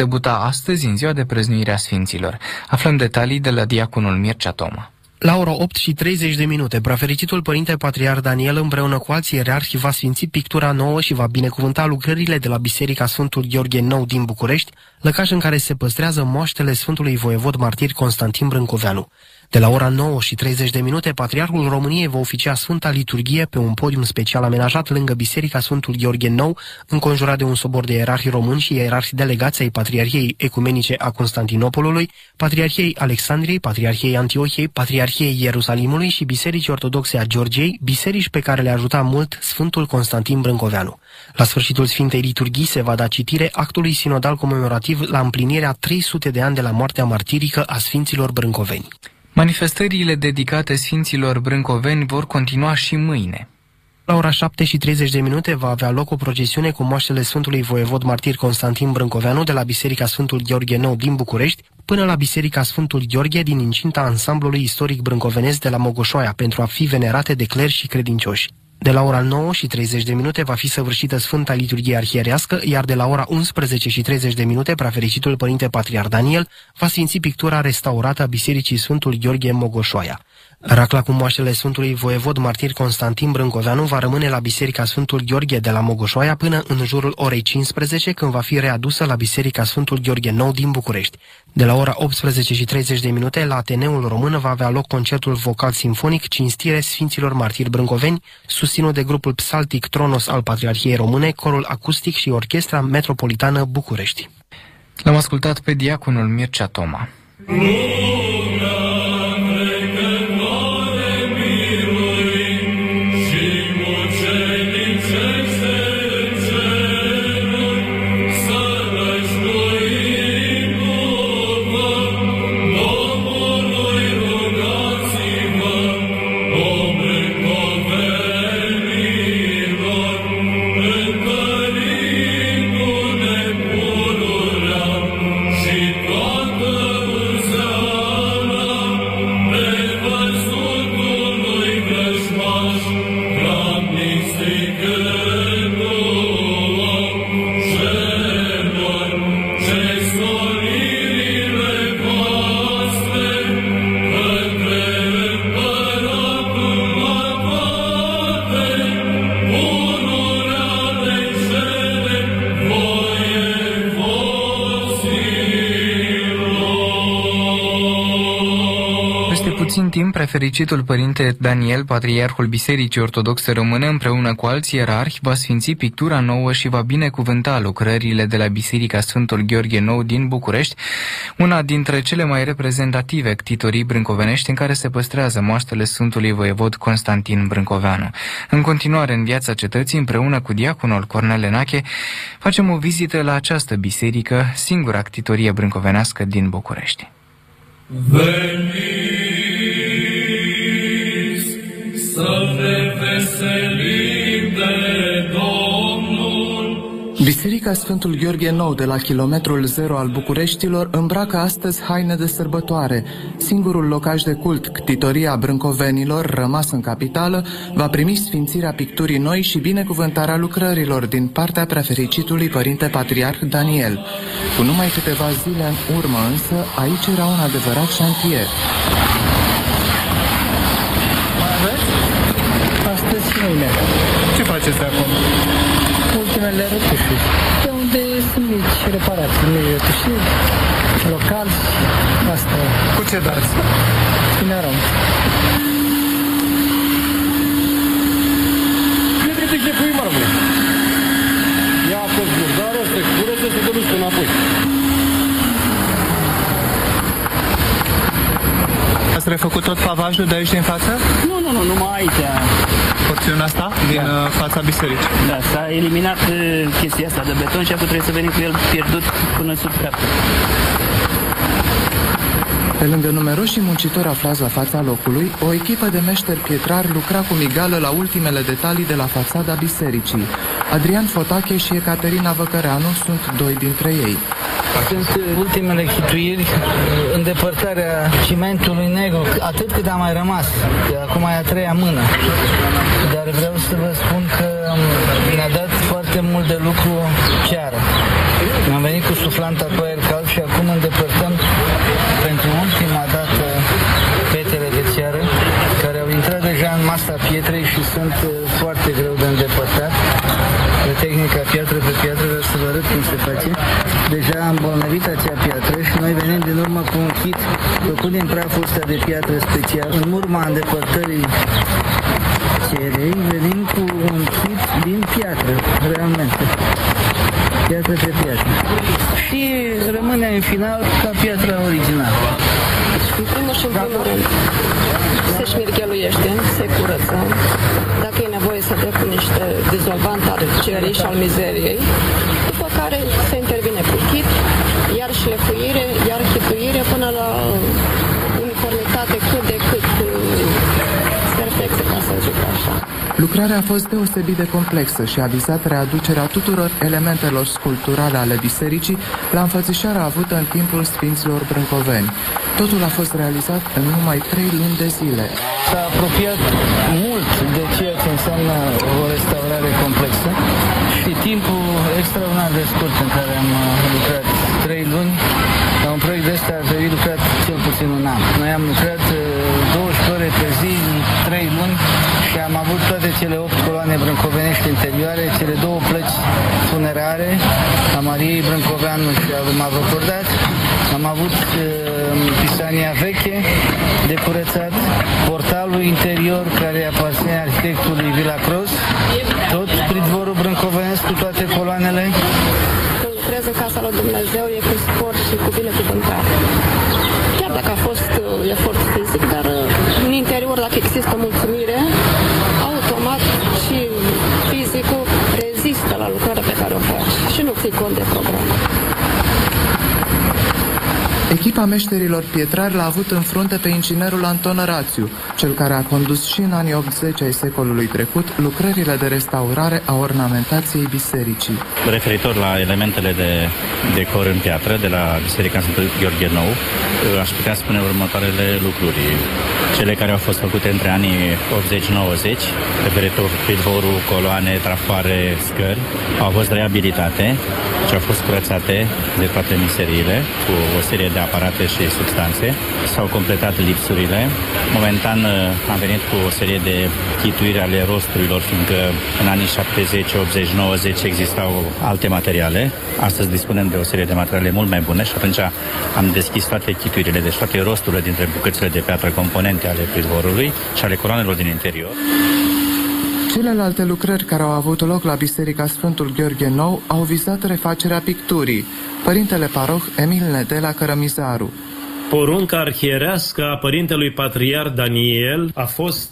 debuta astăzi în ziua de prăznuire a Sfinților. Aflăm detalii de la diaconul Mircea Toma. La ora 8 și 30 de minute, prefericitul Părinte Patriar Daniel împreună cu alții erarhi va sfinți pictura nouă și va binecuvânta lucrările de la Biserica Sfântul Gheorghe Nou din București, lăcaș în care se păstrează moaștele Sfântului Voievod Martir Constantin Brâncoveanu. De la ora 9 și 30 de minute, Patriarhul României va oficia Sfânta Liturghie pe un podium special amenajat lângă Biserica Sfântul Gheorghe Nou, înconjurat de un sobor de ierarhi români și ierarhi delegați ai Patriarhiei Ecumenice a Constantinopolului, Patriarhiei Alexandriei, Patriarhiei Antiohiei, Patriarhiei Ierusalimului și Bisericii Ortodoxe a Georgiei, biserici pe care le ajuta mult Sfântul Constantin Brâncoveanu. La sfârșitul Sfintei Liturghii se va da citire actului sinodal comemorativ la împlinirea 300 de ani de la moartea martirică a Sfinților Brâncoveni. Manifestările dedicate Sfinților Brâncoveni vor continua și mâine. La ora 7 și 30 de minute va avea loc o procesiune cu moaștele Sfântului Voievod Martir Constantin Brâncoveanu de la Biserica Sfântul Gheorghe Nou din București până la Biserica Sfântul Gheorghe din incinta ansamblului istoric brâncovenesc de la Mogoșoaia pentru a fi venerate de cleri și credincioși. De la ora 9 și 30 de minute va fi săvârșită Sfânta Liturghie Arhierească, iar de la ora 11 și 30 de minute, prefericitul Părinte Patriar Daniel va sfinți pictura restaurată a Bisericii Sfântul Gheorghe Mogoșoaia. Racla cu moaștele Sfântului Voievod Martir Constantin Brâncoveanu va rămâne la Biserica Sfântul Gheorghe de la Mogoșoaia până în jurul orei 15, când va fi readusă la Biserica Sfântul Gheorghe Nou din București. De la ora 18 și 30 de minute, la Ateneul Român va avea loc concertul vocal sinfonic Cinstire Sfinților Martiri Brâncoveni, susținut de grupul Psaltic Tronos al Patriarhiei Române, corul acustic și orchestra metropolitană București. L-am ascultat pe diaconul Mircea Toma. Puțin timp, prefericitul părinte Daniel, patriarhul Bisericii Ortodoxe Române, împreună cu alți ierarhi, va sfinți pictura nouă și va binecuvânta lucrările de la Biserica Sfântul Gheorghe Nou din București, una dintre cele mai reprezentative ctitorii brâncovenești în care se păstrează moaștele Sfântului Voievod Constantin Brâncoveanu. În continuare, în viața cetății, împreună cu diaconul Cornel Enache, facem o vizită la această biserică, singura ctitorie brâncovenească din București. Veniți! Biserica Sfântul Gheorghe Nou de la kilometrul zero al Bucureștilor îmbracă astăzi haine de sărbătoare. Singurul locaș de cult, ctitoria brâncovenilor, rămas în capitală, va primi sfințirea picturii noi și binecuvântarea lucrărilor din partea prefericitului Părinte Patriarh Daniel. Cu numai câteva zile în urmă însă, aici era un adevărat șantier. mâine. Ce faceți acum? Ultimele rătușuri. De unde sunt mici reparații, mici rătușiri, local, asta. Cu ce dați? Din arom. Ce trebuie să pui marmură? Ia apă burdară, se curăță, se dă înapoi. Ați refăcut tot pavajul de aici din față? Nu, nu, nu, numai aici. Porțiunea asta? Din da. Uh, fața bisericii? Da, s-a eliminat uh, chestia asta de beton și acum trebuie să venim cu el pierdut până sub treaptă. Pe lângă numeroși muncitori aflați la fața locului, o echipă de meșteri pietrari lucra cu migală la ultimele detalii de la fațada bisericii. Adrian Fotache și Ecaterina Văcăreanu sunt doi dintre ei. Sunt ultimele chituiri, îndepărtarea cimentului negru, atât cât a mai rămas, că acum e a treia mână. Dar vreau să vă spun că ne-a dat foarte mult de lucru ceară. Am venit cu suflanta cu aer cald și acum îndepărtăm pentru ultima dată petele de țeară care au intrat deja în masa pietrei și sunt uh, foarte greu de îndepărtat. De tehnica piatră pe piatră, vreau să vă arăt cum se face. Deja am îmbolnăvit acea piatră și noi venim din urmă cu un kit făcut din praful ăsta de piatră special. În urma îndepărtării cerei, venim cu un kit din piatră, realmente. Piatră pe piatră. Și rămâne în final ca piatra originală. În primul și în primul rând, se șmirgheluiește, se curăță. Dacă e nevoie să dea cu niște dizolvant al cerii și al mizeriei, după care se intervine cu chit, iar șlefuire, iar chituire până la Lucrarea a fost deosebit de complexă și a vizat readucerea tuturor elementelor sculpturale ale bisericii la înfățișarea avută în timpul Sfinților Brâncoveni. Totul a fost realizat în numai trei luni de zile. S-a apropiat mult de ceea ce înseamnă o restaurare complexă și timpul extraordinar de scurt în care am uh, lucrat trei luni. La un proiect de ăsta ar trebui lucrat cel puțin un an. Noi am lucrat 12 ore pe zi, 3 luni și am avut toate cele 8 coloane brâncovenești interioare, cele două plăci funerare a Mariei Brâncoveanu și a lui Mavrocordat. Am avut uh, pisania veche de curățat, portalul interior care aparține arhitectului Vila Cros, tot pridvorul brâncovenesc cu toate coloanele. Când lucrez în casa lui Dumnezeu e cu sport și cu binecuvântare. Chiar dacă a fost uh, efort fizic, dar uh, în interior, dacă există mulțumire, automat și fizicul rezistă la lucrarea pe care o faci și nu ții cont de program. Echipa meșterilor pietrari l-a avut în frunte pe inginerul Anton Rațiu, cel care a condus și în anii 80 ai secolului trecut lucrările de restaurare a ornamentației bisericii. Referitor la elementele de decor în piatră de la Biserica Sfântul Gheorghe Nou, aș putea spune următoarele lucruri. Cele care au fost făcute între anii 80-90, referitor pridvorul, coloane, trafoare, scări, au fost reabilitate și au fost curățate de toate miseriile cu o serie de aparate și substanțe. S-au completat lipsurile. Momentan uh, am venit cu o serie de chituiri ale rosturilor, fiindcă în anii 70, 80, 90 existau alte materiale. Astăzi dispunem de o serie de materiale mult mai bune și atunci am deschis toate chituirile, deci toate rosturile dintre bucățile de piatră componente ale pridvorului și ale coroanelor din interior. Celelalte lucrări care au avut loc la Biserica Sfântul Gheorghe Nou au vizat refacerea picturii. Părintele paroh Emil Nedela Cărămizaru. Porunca arhierească a părintelui patriar Daniel a fost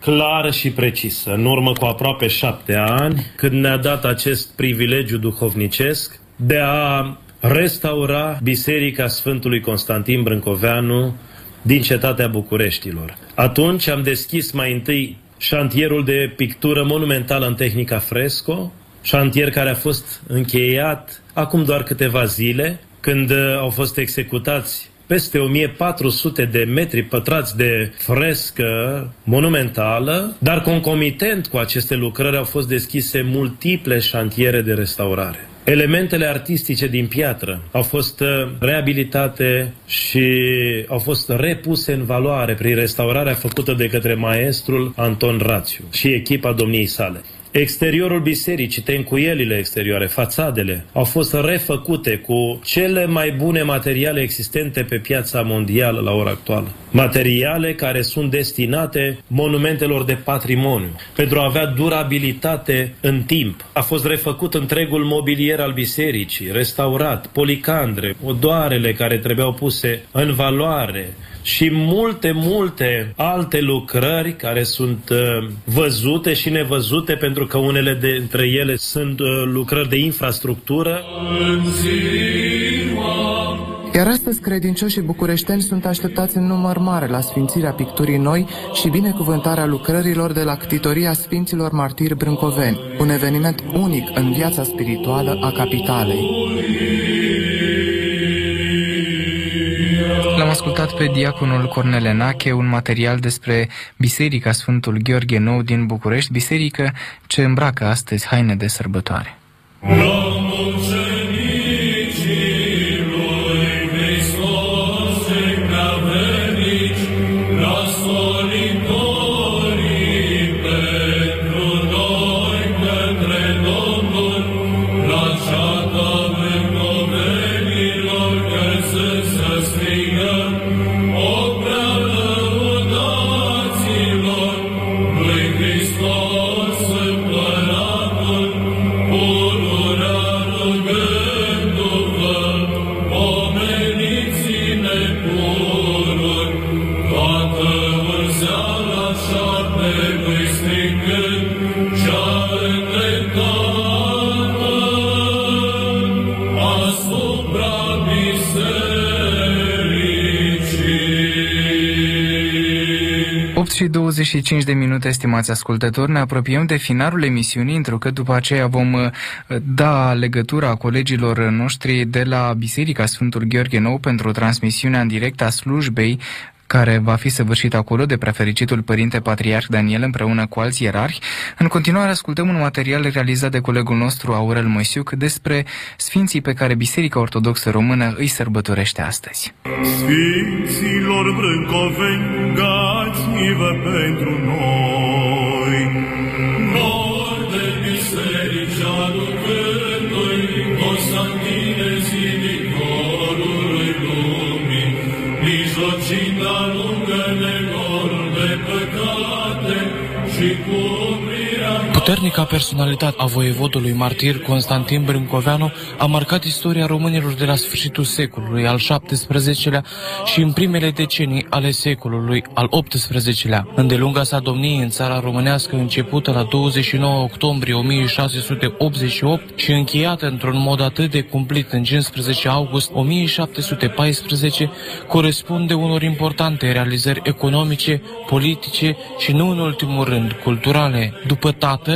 clară și precisă. În urmă cu aproape șapte ani, când ne-a dat acest privilegiu duhovnicesc de a restaura Biserica Sfântului Constantin Brâncoveanu din cetatea Bucureștilor. Atunci am deschis mai întâi șantierul de pictură monumentală în tehnica fresco, șantier care a fost încheiat acum doar câteva zile, când uh, au fost executați peste 1400 de metri pătrați de frescă monumentală, dar concomitent cu aceste lucrări au fost deschise multiple șantiere de restaurare. Elementele artistice din piatră au fost uh, reabilitate și au fost repuse în valoare prin restaurarea făcută de către maestrul Anton Rațiu și echipa domniei sale. Exteriorul bisericii, tencuielile exterioare, fațadele, au fost refăcute cu cele mai bune materiale existente pe piața mondială la ora actuală. Materiale care sunt destinate monumentelor de patrimoniu, pentru a avea durabilitate în timp. A fost refăcut întregul mobilier al bisericii, restaurat, policandre, odoarele care trebuiau puse în valoare, și multe, multe alte lucrări care sunt uh, văzute și nevăzute pentru că unele dintre ele sunt uh, lucrări de infrastructură. Iar astăzi credincioșii bucureșteni sunt așteptați în număr mare la sfințirea picturii noi și binecuvântarea lucrărilor de la ctitoria Sfinților Martiri Brâncoveni, un eveniment unic în viața spirituală a capitalei. L-am ascultat pe diaconul Cornel Enache, un material despre Biserica Sfântul Gheorghe Nou din București, biserică ce îmbracă astăzi haine de sărbătoare. La mulțumim! Și 25 de minute, stimați ascultători, ne apropiem de finalul emisiunii, întrucât după aceea vom uh, da legătura colegilor noștri de la Biserica Sfântul Gheorghe Nou pentru transmisiunea în direct a slujbei care va fi săvârșit acolo de prefericitul părinte patriarh Daniel împreună cu alți ierarhi. În continuare ascultăm un material realizat de colegul nostru Aurel Moisiuc despre sfinții pe care Biserica Ortodoxă Română îi sărbătorește astăzi. Sfinților brâncoveni, gați-vă pentru noi, mijlocind alungă negorul de păcate și cuprirea Puternica personalitate a voievodului martir Constantin Brâncoveanu a marcat istoria românilor de la sfârșitul secolului al XVII-lea și în primele decenii ale secolului al XVIII-lea. Îndelunga sa domnie în țara românească începută la 29 octombrie 1688 și încheiată într-un mod atât de cumplit în 15 august 1714 corespunde unor importante realizări economice, politice și nu în ultimul rând culturale. După tată,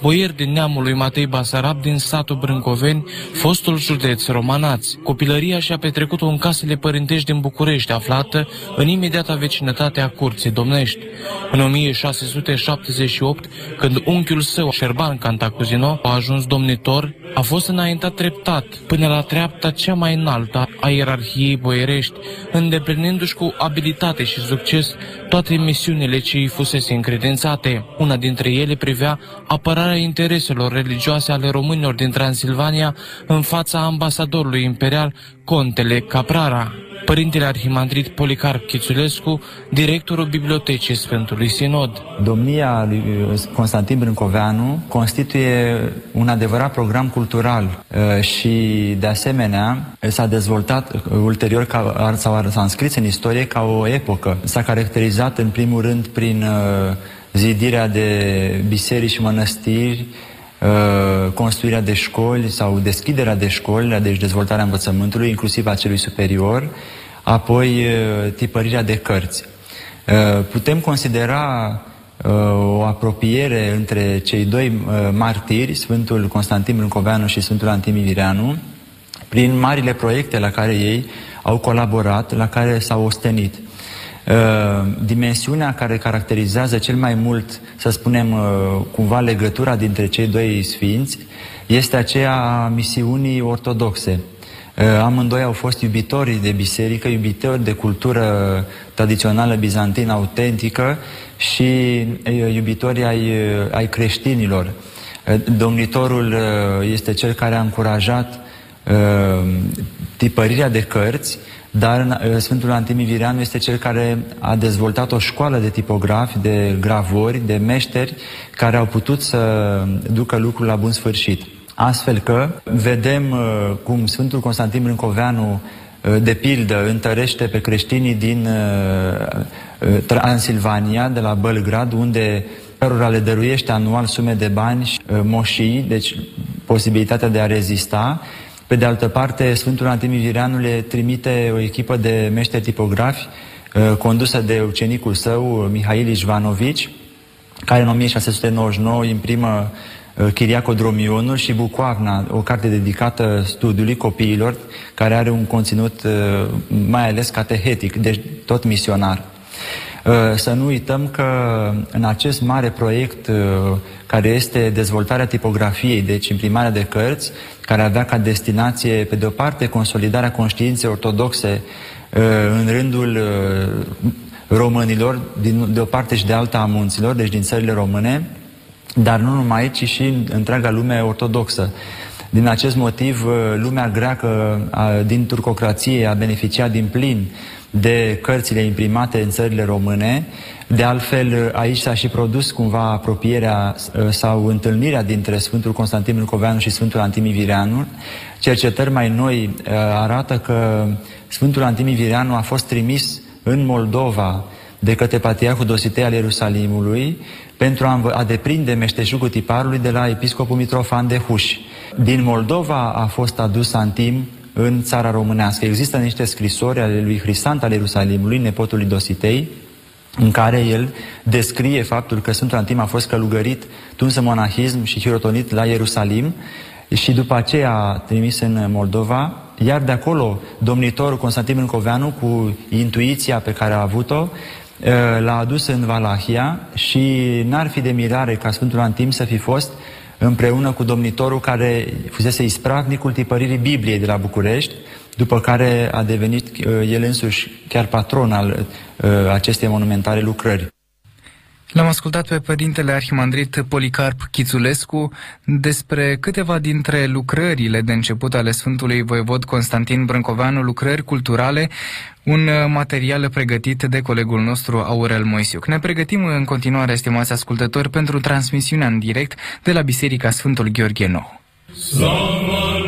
boier din neamul lui Matei Basarab din satul Brâncoveni, fostul județ Romanați. Copilăria și-a petrecut-o în casele părintești din București, aflată în imediata vecinătate a curții domnești. În 1678, când unchiul său, Șerban Cantacuzino, a ajuns domnitor, a fost înaintat treptat până la treapta cea mai înaltă a ierarhiei boierești, îndeplinindu-și cu abilitate și succes toate misiunile ce îi fusese încredințate. Una dintre ele privea apărarea intereselor religioase ale românilor din Transilvania în fața ambasadorului imperial, contele Caprara. Părintele Arhimandrit Policarp Chițulescu, directorul Bibliotecii Sfântului Sinod. Domnia lui Constantin Brâncoveanu constituie un adevărat program cultural uh, și, de asemenea, s-a dezvoltat uh, ulterior ca, sau s-a înscris în istorie ca o epocă. S-a caracterizat, în primul rând, prin uh, zidirea de biserici și mănăstiri, construirea de școli sau deschiderea de școli, deci dezvoltarea învățământului, inclusiv a celui superior, apoi tipărirea de cărți. Putem considera o apropiere între cei doi martiri, Sfântul Constantin Brâncoveanu și Sfântul Antimi Vireanu, prin marile proiecte la care ei au colaborat, la care s-au ostenit. Dimensiunea care caracterizează cel mai mult, să spunem, cumva legătura dintre cei doi sfinți, este aceea a misiunii ortodoxe. Amândoi au fost iubitori de biserică, iubitori de cultură tradițională bizantină autentică și iubitori ai, ai creștinilor. Domnitorul este cel care a încurajat tipărirea de cărți, dar Sfântul Antimi Vireanu este cel care a dezvoltat o școală de tipografi, de gravori, de meșteri care au putut să ducă lucrul la bun sfârșit. Astfel că vedem uh, cum Sfântul Constantin Brâncoveanu uh, de pildă întărește pe creștinii din uh, Transilvania, de la Belgrad, unde cărora le dăruiește anual sume de bani și moșii, deci posibilitatea de a rezista. Pe de altă parte, Sfântul Antimi Vireanu le trimite o echipă de meșteri tipografi condusă de ucenicul său, Mihail Ivanovici, care în 1699 imprimă Chiriaco Dromionul și Bucoavna, o carte dedicată studiului copiilor, care are un conținut mai ales catehetic, deci tot misionar. Să nu uităm că în acest mare proiect care este dezvoltarea tipografiei, deci imprimarea de cărți, care avea ca destinație, pe de o parte, consolidarea conștiinței ortodoxe în rândul românilor, de o parte și de alta a munților, deci din țările române, dar nu numai aici, ci și în întreaga lume ortodoxă. Din acest motiv, uh, lumea greacă din turcocrație a beneficiat din plin de cărțile imprimate în țările române. De altfel, aici s-a și produs cumva apropierea sau întâlnirea dintre Sfântul Constantin Brâncoveanu și Sfântul Antimi Vireanu. Cercetări mai noi arată că Sfântul Antimi Vireanu a fost trimis în Moldova de către Patriarhul Dositei al Ierusalimului pentru a, a deprinde meșteșugul tiparului de la episcopul Mitrofan de Huș. Din Moldova a fost adus Antim în țara românească. Există niște scrisori ale lui Hrisant al Ierusalimului, nepotul lui Dositei, în care el descrie faptul că Sfântul Antim a fost călugărit, tuns în monahism și hirotonit la Ierusalim și după aceea trimis în Moldova, iar de acolo domnitorul Constantin Brâncoveanu, cu intuiția pe care a avut-o, l-a adus în Valahia și n-ar fi de mirare ca Sfântul Antim să fi fost împreună cu domnitorul care fusese ispravnicul tipăririi Bibliei de la București, după care a devenit el însuși chiar patron al acestei monumentale lucrări. L-am ascultat pe părintele arhimandrit Policarp Chițulescu despre câteva dintre lucrările de început ale Sfântului Voievod Constantin Brâncoveanu, lucrări culturale, un material pregătit de colegul nostru Aurel Moisiuc. Ne pregătim în continuare, estimați ascultători, pentru transmisiunea în direct de la Biserica Sfântul Gheorghe Nou. Slavă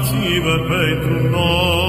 rugați-vă pentru noi.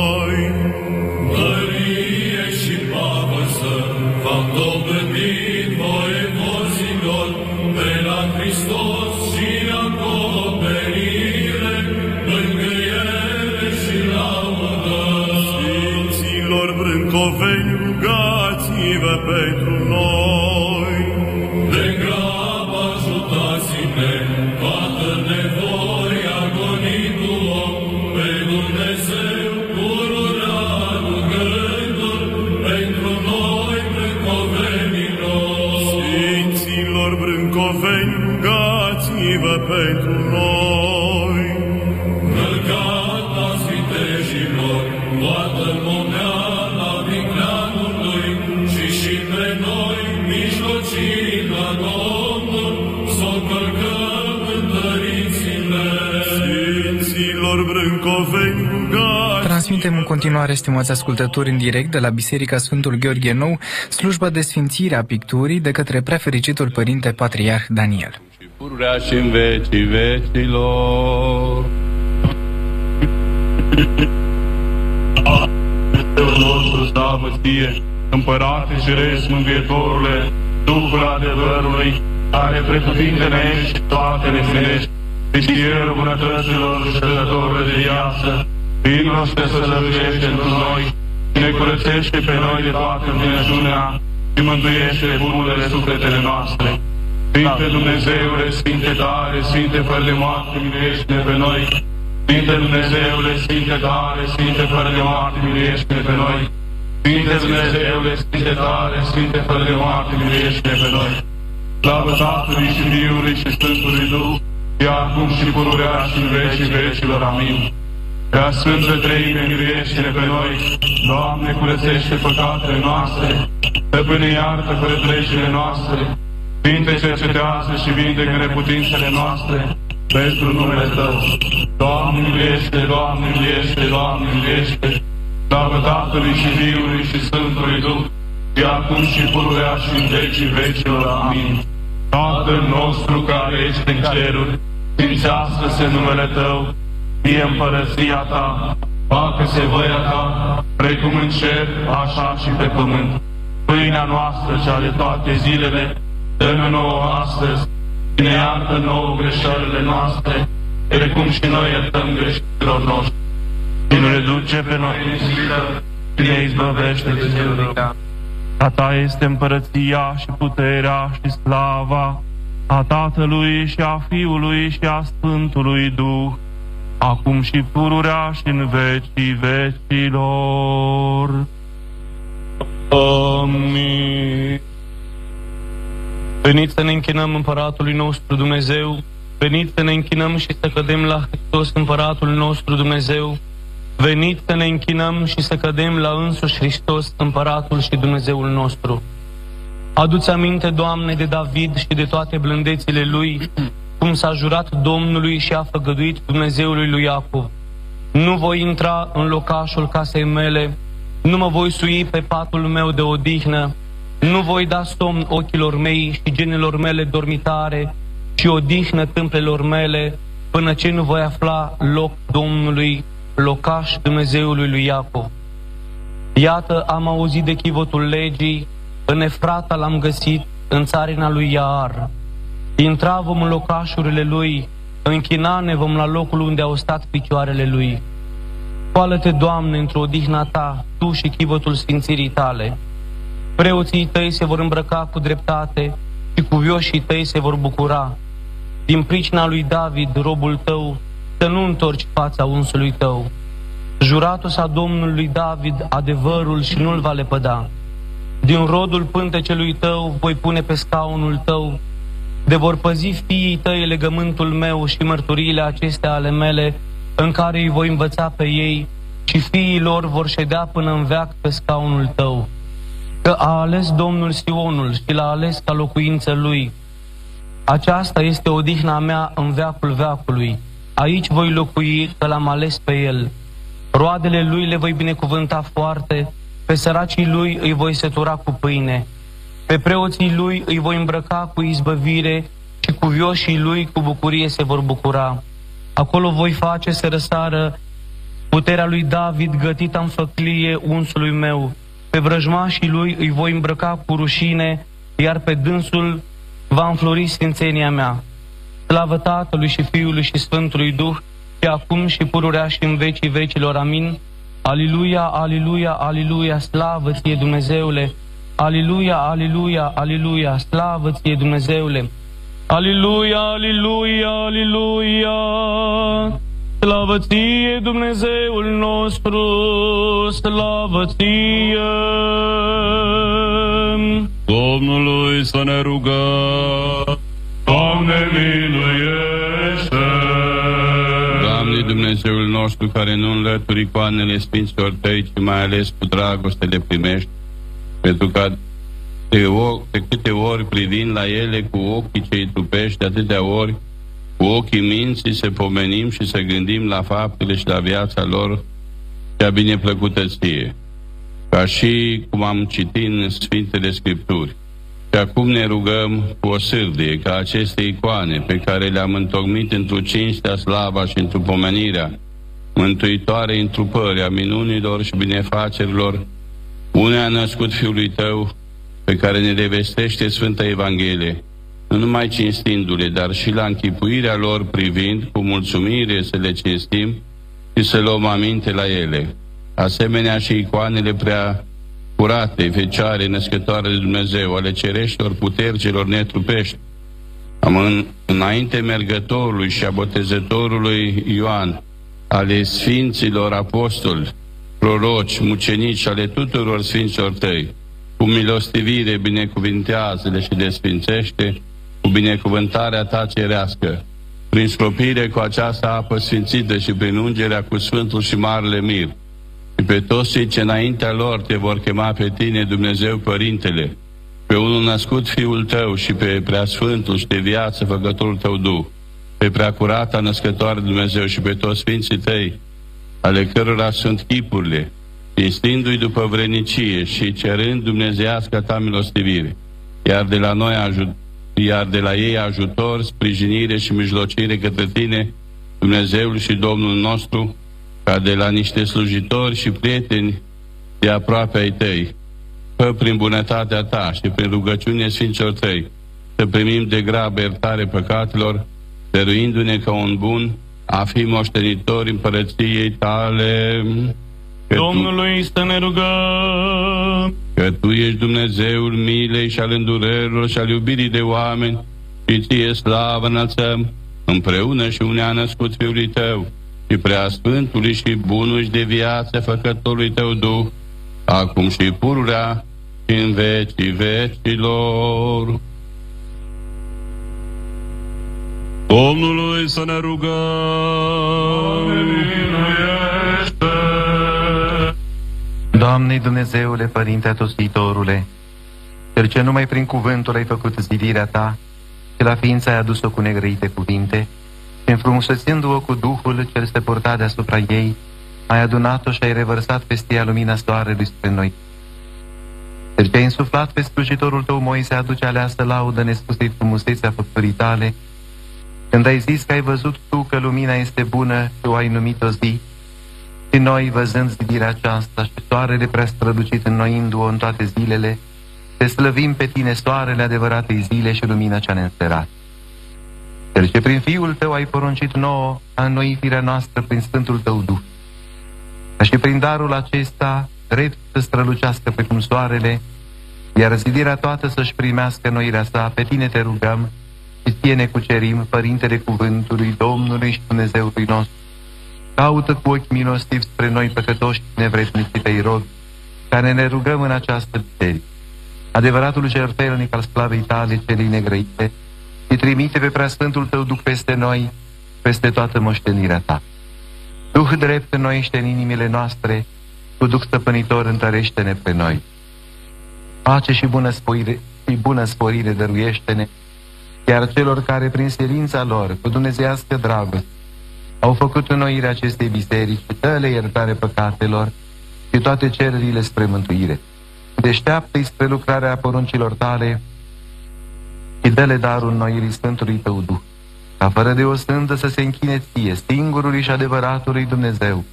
Transmitem în continuare, stimați ascultători, în direct de la Biserica Sfântul Gheorghe Nou, slujba de sfințire a picturii de către prefericitul Părinte Patriarh Daniel. pururea și în vecii vecilor. Dumnezeul nostru, slavă ție, împărate și rezi, mântuietorule, Duhul adevărului, care pretutindene și toate le finești, Fiștierul bunătăților și dătătorul de viață, vino să te sălăvește într noi și ne curățește pe noi de toată învinăciunea și mântuiește bunele sufletele noastre. Sfinte Dumnezeule, Sfinte tare, Sfinte fără de moarte, miluiește-ne pe noi. Sfinte Dumnezeule, Sfinte tare, Sfinte fără de moarte, miluiește-ne pe noi. Sfinte Dumnezeule, Sfinte tare, Sfinte fără de moarte, miluiește-ne pe noi. Slavă Tatălui și Fiului și Sfântului Duh, și acum și pururea și în vecii vecilor. Amin. Prea Sfântă Treime, miluiește-ne pe noi, Doamne, curățește păcatele noastre, Stăpâne, iartă fără legile noastre, Vinte cercetează și vindecă neputințele noastre pentru numele Tău. Doamne, miluiește, Doamne, miluiește, Doamne, miluiește, Slavă Tatălui și Fiului și Sfântului Duh, și acum și pururea și în vecii vecilor. Amin. Tatăl nostru care ești în ceruri, sfințească-se numele Tău, fie împărăția Ta, facă-se voia Ta, precum în cer, așa și pe pământ. Pâinea noastră cea de toate zilele, dă-ne nouă astăzi și ne iartă nouă greșelile noastre, precum și noi iertăm greșelilor noștri. Și nu ne duce pe noi în silă, și ne izbăvește de cel rău. A Ta este împărăția și puterea și slava a Tatălui și a Fiului și a Sfântului Duh, acum și pururea și în vecii vecilor. Amin. Veniți să ne închinăm împăratului nostru Dumnezeu, veniți să ne închinăm și să cădem la Hristos împăratul nostru Dumnezeu, veniți să ne închinăm și să cădem la însuși Hristos împăratul și Dumnezeul nostru. Aduți aminte, Doamne, de David și de toate blândețile lui, cum s-a jurat Domnului și a făgăduit Dumnezeului lui Iacov. Nu voi intra în locașul casei mele, nu mă voi sui pe patul meu de odihnă, nu voi da somn ochilor mei și genelor mele dormitare și odihnă tâmplelor mele, până ce nu voi afla loc Domnului, locaș Dumnezeului lui Iacov. Iată, am auzit de chivotul legii, în Efrata l-am găsit, în țarina lui Iar. Intra vom în locașurile lui, închinane vom la locul unde au stat picioarele lui. Scoală-te, Doamne, într-o odihna ta, Tu și chivotul sfințirii tale. Preoții tăi se vor îmbrăca cu dreptate și cuvioșii tăi se vor bucura. Din pricina lui David, robul tău, să nu întorci fața unsului tău. Juratul sa Domnului David adevărul și nu-l va lepăda. Din rodul pântecelui tău voi pune pe scaunul tău, de vor păzi fiii tăi legământul meu și mărturiile acestea ale mele, în care îi voi învăța pe ei și fiii lor vor ședea până în veac pe scaunul tău. Că a ales Domnul Sionul și l-a ales ca locuință lui. Aceasta este odihna mea în veacul veacului. Aici voi locui, că l-am ales pe el. Roadele lui le voi binecuvânta foarte, pe săracii lui îi voi sătura cu pâine, pe preoții lui îi voi îmbrăca cu izbăvire și cu vioșii lui cu bucurie se vor bucura. Acolo voi face să răsară puterea lui David gătită în făclie unsului meu. Pe vrăjmașii lui îi voi îmbrăca cu rușine, iar pe dânsul va înflori sfințenia mea. Slavă Tatălui și Fiului și Sfântului Duh, și acum și pururea și în vecii vecilor. Amin. Aliluia, aliluia, aliluia, slavă ție Dumnezeule! Aliluia, aliluia, aliluia, slavă ție Dumnezeule! Aliluia, aliluia, aliluia! Slavă ție, Dumnezeul nostru, slavă ție! Domnului să ne rugăm! Doamne, miluiește! Dumnezeul nostru, care nu înlături icoanele Sfinților Tăi, ci mai ales cu dragoste le primești, pentru că de, o, de câte ori privind la ele cu ochii cei trupești, de atâtea ori cu ochii minții să pomenim și să gândim la faptele și la viața lor cea bineplăcută ție. Ca și cum am citit în Sfintele Scripturi. Și acum ne rugăm cu o sârdie ca aceste icoane pe care le-am întocmit într-o cinstea, slava și într-o pomenirea mântuitoare întrupări a minunilor și binefacerilor, unea a născut Fiului Tău, pe care ne revestește Sfânta Evanghelie, nu numai cinstindu-le, dar și la închipuirea lor privind, cu mulțumire să le cinstim și să luăm aminte la ele. Asemenea și icoanele prea curate, fecioare, născătoare de Dumnezeu, ale cereștilor puteri celor netrupești. Am în, înainte mergătorului și a botezătorului Ioan, ale sfinților apostoli, proroci, mucenici, ale tuturor sfinților tăi, cu milostivire binecuvintează-le și desfințește, cu binecuvântarea ta cerească, prin scopire cu această apă sfințită și prin ungerea cu Sfântul și Marele Mir, și pe toți cei ce înaintea lor te vor chema pe tine, Dumnezeu Părintele, pe unul născut Fiul tău și pe Preasfântul și de viață Făcătorul tău Duh, pe Preacurata Născătoare Dumnezeu și pe toți Sfinții tăi, ale cărora sunt chipurile, instindu-i după vrenicie și cerând dumnezeiască ta milostivire, iar de la noi ajut, iar de la ei ajutor, sprijinire și mijlocire către tine, Dumnezeul și Domnul nostru, ca de la niște slujitori și prieteni de aproape ai tăi, fă prin bunătatea ta și prin rugăciune Sfinților tăi, să primim de grabă iertare păcatelor, dăruindu-ne ca un bun a fi moștenitori împărăției tale. Că Domnului tu, să ne rugăm! Că Tu ești Dumnezeul milei și al îndurărilor și al iubirii de oameni și Ție slavă înălțăm împreună și unea a născut Fiului Tău și prea Sfântului și bunul și de viață făcătorului Tău Duh, acum și pururea și în vecii vecilor. Domnului să ne rugăm! Doamne Dumnezeule, Părinte Atostitorule, Cel ce numai prin cuvântul ai făcut zidirea Ta și la ființa ai adus-o cu negrăite cuvinte, și înfrumusețindu-o cu Duhul cel se purta deasupra ei, ai adunat-o și ai revărsat peste ea lumina soarelui spre noi. Cel ce ai insuflat pe slujitorul tău Moise aduce aleasă laudă nespusei frumusețea făpturii tale, Când ai zis că ai văzut tu că lumina este bună și o ai numit o zi, și noi, văzând zidirea aceasta și soarele prea strălucit înnoindu-o în toate zilele, te slăvim pe tine, soarele adevăratei zile și lumina cea neînserat. Cel ce prin Fiul tău ai poruncit nouă a înnoi firea noastră prin Sfântul tău Duh. Ca și prin darul acesta, drept să strălucească pe cum soarele, iar zidirea toată să-și primească noirea sa, pe tine te rugăm și ție ne cucerim, Părintele Cuvântului Domnului și Dumnezeului nostru. Caută cu ochi milostivi spre noi păcătoși și nevrednici tăi rog, care ne rugăm în această biserică. Adevăratul jertfelnic al slavei tale celei negrăite, și trimite pe preasfântul tău Duh peste noi, peste toată moștenirea ta. Duh drept înnoiește în inimile noastre, cu Duh stăpânitor întărește-ne pe noi. Pace și bună sporire, și bună sporire dăruiește-ne, iar celor care prin silința lor, cu dumnezeiască dragoste, au făcut înnoirea acestei biserici, dă-le iertare păcatelor și toate cererile spre mântuire. Deșteaptă-i spre lucrarea poruncilor tale și dă-le darul noirii Sfântului tău Duh, ca fără de o stândă să se închine ție, singurului și adevăratului Dumnezeu,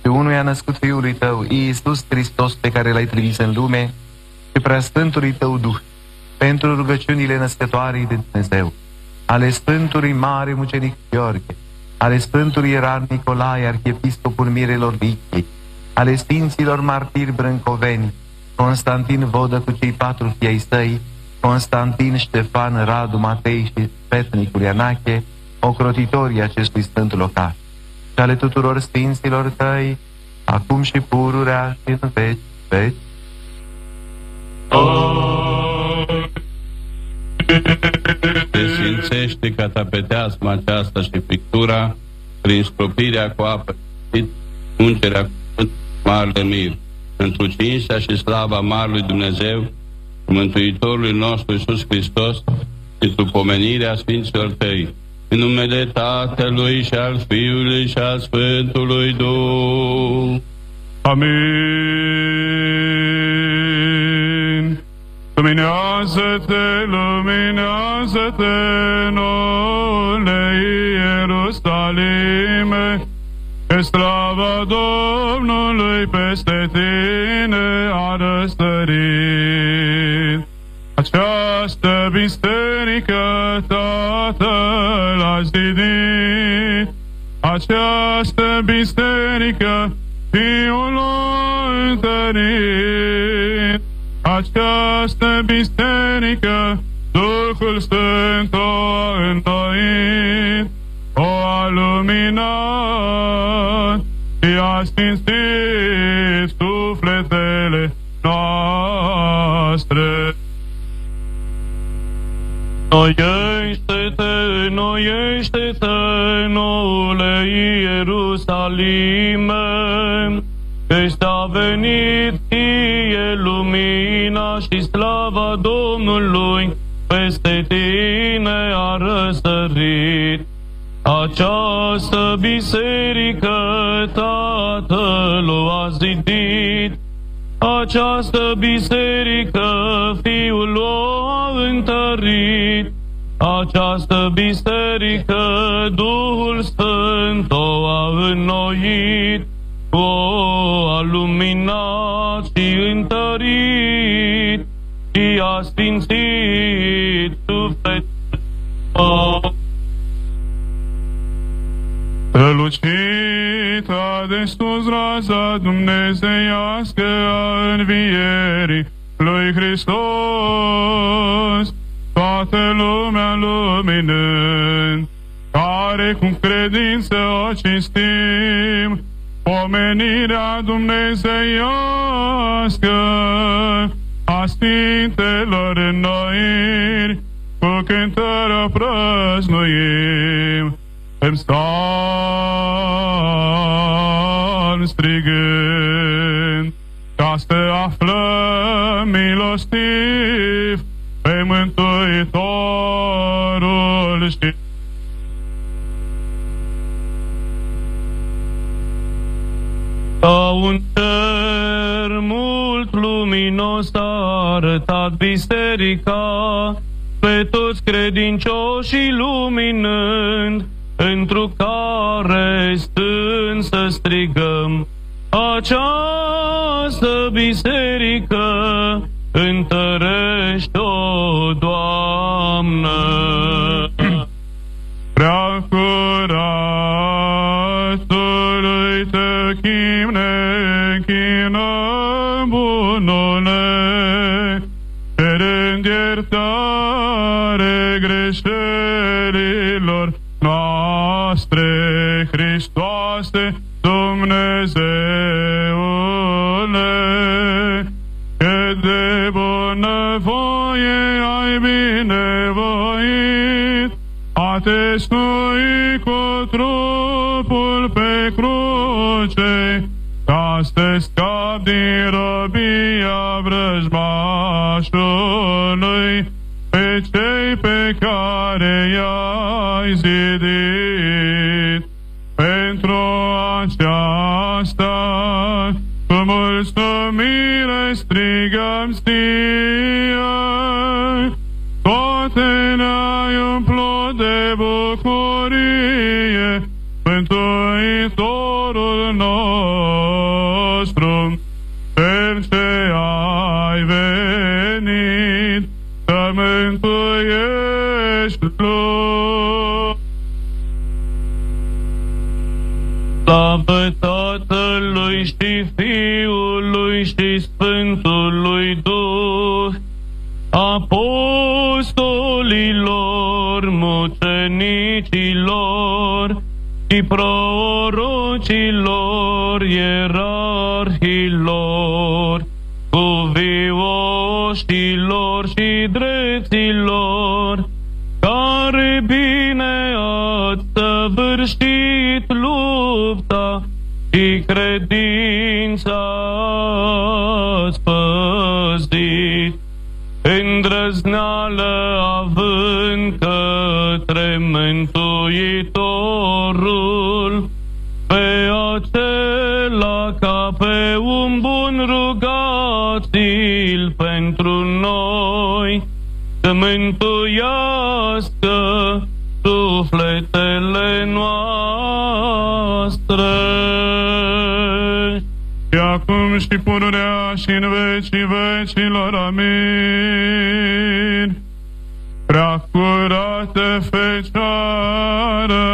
și unui a născut Fiului tău, Iisus Hristos, pe care l-ai trimis în lume, și prea Sfântului tău Duh, pentru rugăciunile născătoarei de Dumnezeu, ale Sfântului Mare Mucenic Gheorghe, ale Sfântului Ierar Nicolae, Arhiepiscopul Mirelor Lichiei, ale Sfinților Martiri Brâncoveni, Constantin Vodă cu cei patru fiei săi, Constantin, Ștefan, Radu, Matei și Petnicul Ianache, ocrotitorii acestui sfânt locaș, și ale tuturor sfinților tăi, acum și pururea și în veci, veci. Se sfințește catapeteasma aceasta și pictura prin stropirea cu apă și ungerea cu marele mir, întru cinstea și slava Marului Dumnezeu, Mântuitorului nostru Iisus Hristos, pentru pomenirea Sfinților Tăi, în numele Tatălui și al Fiului și al Sfântului Duh. Amin. Luminează-te, luminează-te, noule Ierusalime, că slava Domnului peste tine a răstărit. Această biserică Tatăl a zidit, această biserică Fiul a întărit, această biserică Duhul Sfânt o a întoit, o a luminat și a sfințit sufletele noastre. Noiește-te, noiește-te, noule Ierusalime, Ești a venit ție lumina și slava Domnului, peste tine a răsărit. Această biserică Tatăl o a zidit, această biserică Fiul o a întărit, această biserică Duhul Sfânt o a înnoit, o a luminat și întărit. Și a sfințit sufletul. Strălucita de sus raza dumnezeiască a învierii lui Hristos, toată lumea luminând, care cu credință o cinstim, pomenirea dumnezeiască a Sfintelor înnoiri, cu cântări o prăznuim, îmi stan strigând, ca să aflăm milostiv pe Mântuitorul și Ca un cer mult luminos a arătat biserica, pe pe toți credincioșii luminând, întru care stând să strigăm această biserică, întărește-o, Doamnă. Prea curatului te chimne, chină bunule, cerând iertare greșelilor noastre, Hristoase, Dumnezeule, cât de bunăvoie ai binevoit, a te snui cu trupul pe cruce, ca să te scapi din robia vrăjmașului, pe cei pe care i-ai zidit. Cu mulțumire strigăm stie, toate ne-ai umplut de bucurie, Mântuitorul nostru, cel ce ai venit, să mântuiești lumea. Slavă Tatălui și Fiului și Sfântului Duh, apostolilor, mucenicilor și prorocilor, ierarhilor, cuvioștilor și dreților, care bine ați săvârșit lupta și credința ați păzit, îndrăzneală având către Mântuitorul, pe acela ca pe un bun rugați-l pentru noi, să mântuiască sufletele noastre. Și acum și pururea și în vecii vecilor, amin. Prea curată Fecioară,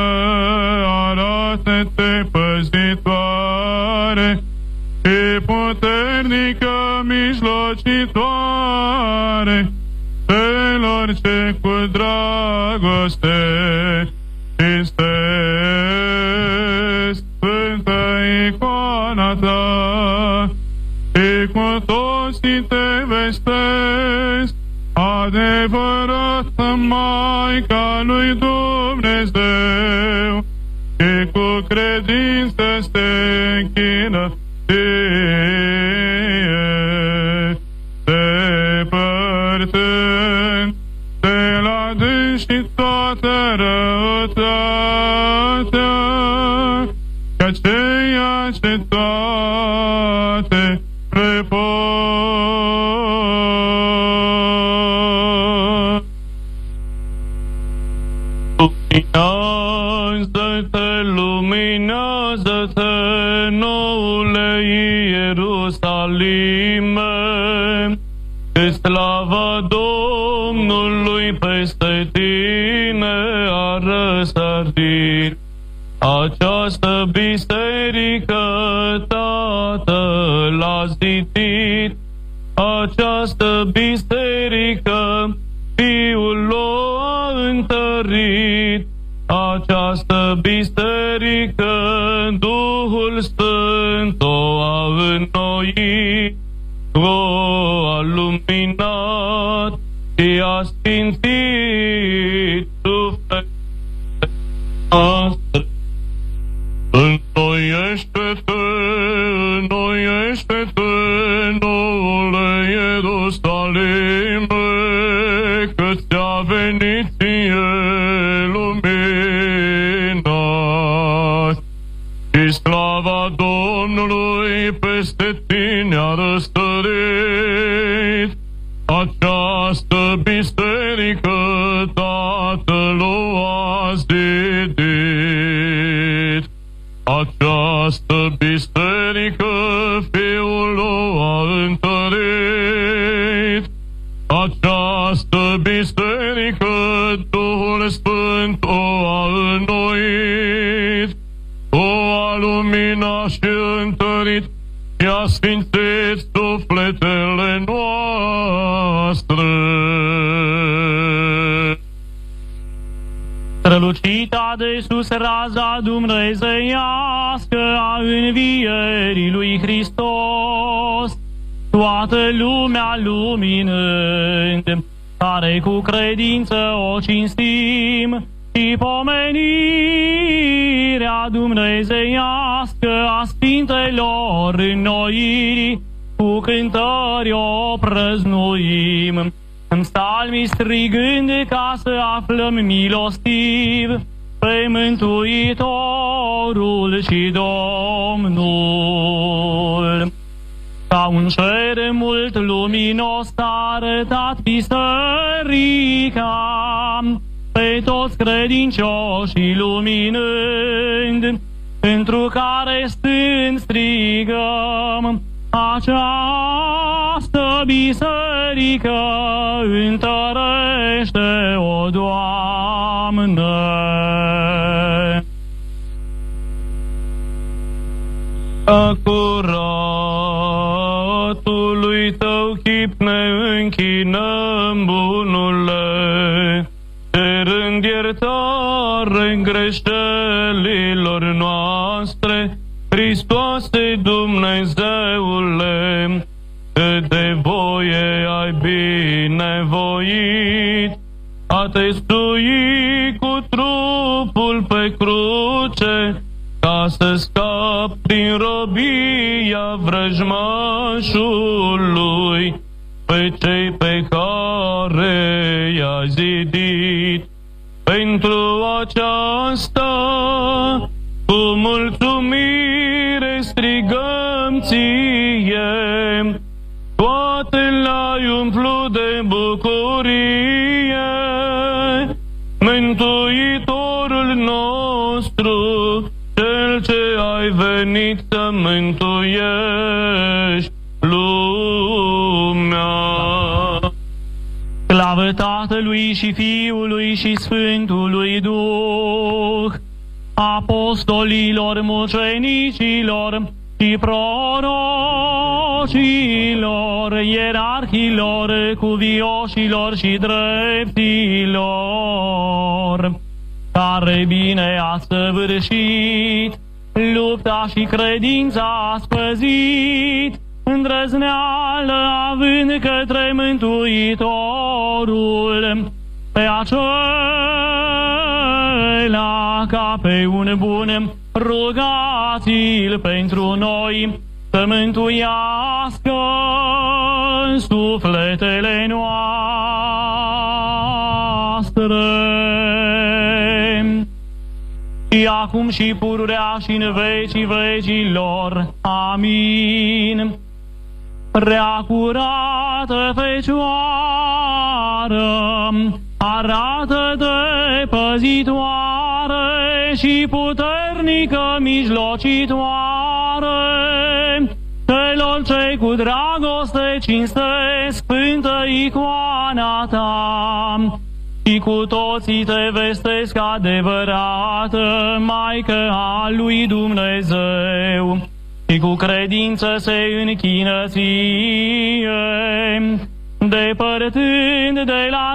arată-te păzitoare și puternică mijlocitoare celor ce cu dragoste cinstesc toții te vestesc adevărată Maica lui Dumnezeu și cu credință se închină ție, depărtând de la dânsi toată răutatea, ca ceea ce toate Luminează-te, luminează-te, noule Ierusalime, că slava Domnului peste tine a răsărit. Această biserică Tatăl a zidit, această biserică Fiul l a întărit, această biserică Duhul Sfânt o a înnoit, o a luminat și a sfințit sufletul Și slava Domnului peste tine a răstărit, această biserică Tatăl o a zidit. Această biserică Fiul o a întărit. Această biserică Duhul Sfânt o a înnoit. O a luminat și întărit și a sfințit sufletele noastre. Strălucita de sus raza dumnezeiască a învierii lui Hristos, toată lumea luminând, care cu credință o cinstim și pomenirea dumnezeiască a Sfintelor înnoiri, cu cântări o prăznuim, în psalmi strigând ca să aflăm milostiv pe Mântuitorul și Domnul. Ca un cer mult luminos a arătat biserica, pe toți credincioșii luminând, pentru care stând strigăm, această biserică întărește-o, Doamne. Acuratului tău chip ne închinăm, bunule, greșelilor noastre, Hristoase Dumnezeule, cât de voie ai binevoit, a te stui cu trupul pe cruce, ca să scap din robia vrăjmașului, pe cei pe care i-a zidit. Pentru aceasta, cu mulțumire strigăm ție, toate l-ai umplut de bucurie, Mântuitorul nostru, cel ce ai venit să mântuiești Slavă Tatălui și Fiului și Sfântului Duh, apostolilor, mucenicilor și prorocilor, ierarhilor, cuvioșilor și dreptilor, care bine a săvârșit, lupta și credința a spăzit, îndrăzneală având către Mântuitorul, pe acela ca pe un bun, rugați-l pentru noi să mântuiască sufletele noastre. Și acum și pururea și în vecii vecilor. Amin. Prea curată Fecioară, arată de păzitoare și puternică mijlocitoare, celor ce cu dragoste cinstesc sfântă icoana ta, și cu toții te vestesc adevărată, Maică a lui Dumnezeu, și cu credință se închină ție, depărtând de la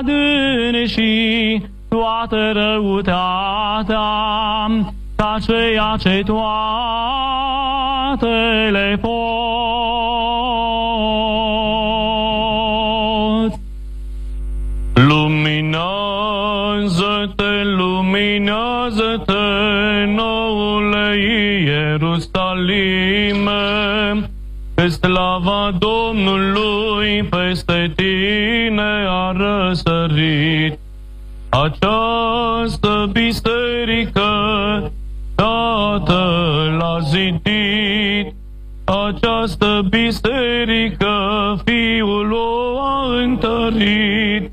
și toată răutatea, ca ceea ce toate le pot. Luminează-te, luminează-te, noule Ierusalime, că slava Domnului peste tine a răsărit. Această biserică Tatăl a zidit, această biserică Fiul o a întărit,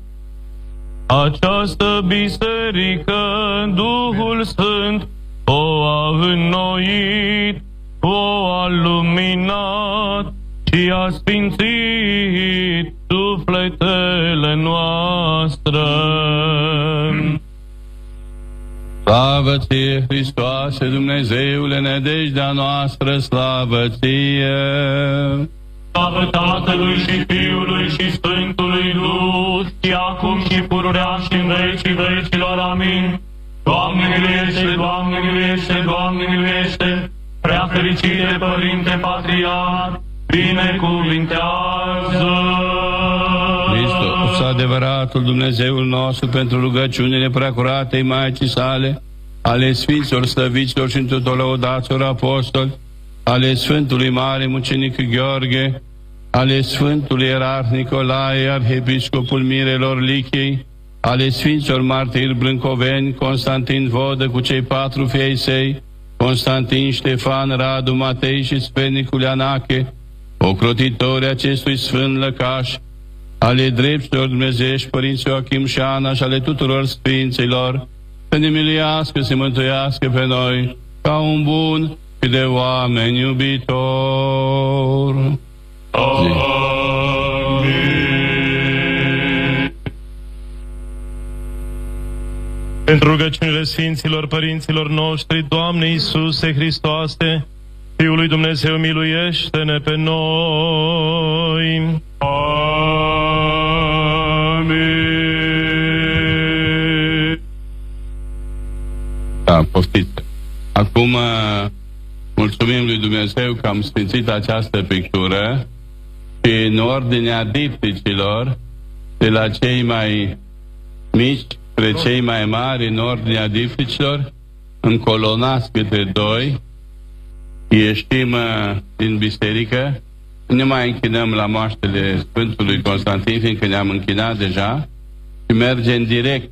Această biserică, Duhul Sfânt, o a înnoit, o a luminat și a sfințit sufletele noastre. Slavă ție, Hristoase, Dumnezeule, nedejdea noastră, slavă ție! Slavă Tatălui și Fiului și Sfântului Duh, și acum și pururea și în vecii vecilor. Amin. Doamne miluiește, Doamne miluiește, Doamne miluiește, prea fericite Părinte Patriar, binecuvintează! Hristos, adevăratul Dumnezeul nostru, pentru rugăciunile preacuratei Maicii sale, ale Sfinților Slăviților și tuturor lăudaților apostoli, ale Sfântului Mare Mucenic Gheorghe, ale Sfântului Ierarh Nicolae, Arhiepiscopul Mirelor Lichiei, ale Sfinților Martiri Brâncoveni, Constantin Vodă cu cei patru fiei săi, Constantin, Ștefan, Radu, Matei și Sfernicul Ianache, ocrotitori acestui sfânt lăcaș, ale dreptilor Dumnezeiești, Părinții Joachim și Ana și ale tuturor Sfinților, să ne miliască, să mântuiască pe noi, ca un bun și de oameni iubitor. Pentru rugăciunile Sfinților Părinților noștri, Doamne Iisuse Hristoase, Fiul lui Dumnezeu, miluiește-ne pe noi. Amin. Da, poftiți. Acum uh, mulțumim lui Dumnezeu că am sfințit această pictură și în ordinea dipticilor, de la cei mai mici spre cei mai mari, în ordinea dipticilor, încolonați câte doi, ieșim uh, din biserică, ne mai închinăm la moaștele Sfântului Constantin, fiindcă ne-am închinat deja, și mergem direct.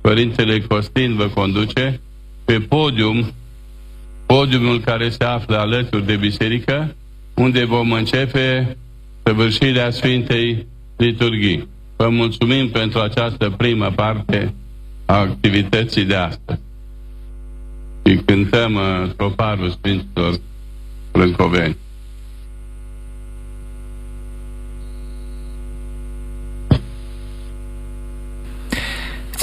Părintele Costin vă conduce pe podium, podiumul care se află alături de biserică, unde vom începe săvârșirea Sfintei Liturghii. Vă mulțumim pentru această primă parte a activității de astăzi. Și cântăm uh, troparul Sfinților Brâncoveni.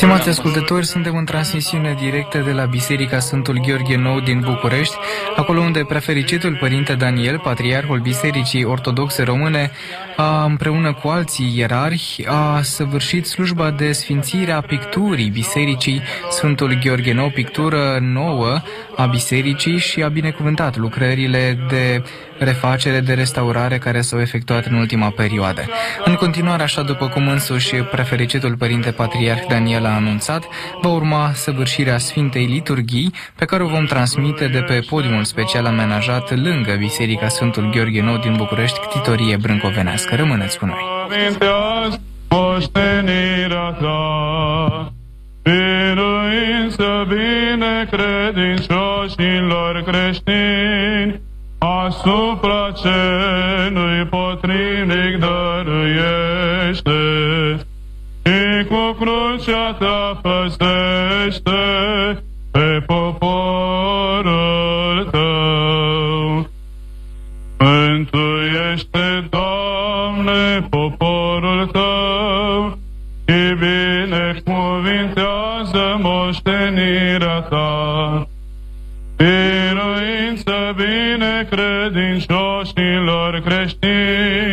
Stimați ascultători, suntem în transmisiune directă de la Biserica Sfântul Gheorghe Nou din București, acolo unde prefericitul Părinte Daniel, Patriarhul Bisericii Ortodoxe Române, a, împreună cu alții ierarhi, a săvârșit slujba de sfințire a picturii Bisericii Sfântul Gheorghe Nou, pictură nouă a Bisericii și a binecuvântat lucrările de refacere, de restaurare care s-au efectuat în ultima perioadă. În continuare, așa după cum însuși prefericitul Părinte Patriarh Daniel a anunțat, va urma săvârșirea Sfintei Liturghii, pe care o vom transmite de pe podiumul special amenajat lângă Biserica Sfântul Gheorghe Nou din București, Ctitorie Brâncovenească. Rămâneți cu noi! moștenirea ta, biruință bine credincioșilor creștini, asupra celui potrivnic dăruiește, și cu crucea ta păzește pe poporul tău. Mântuiește, Doamne, poporul tău și binecuvintează moștenirea ta. Biruință bine credincioșilor creștini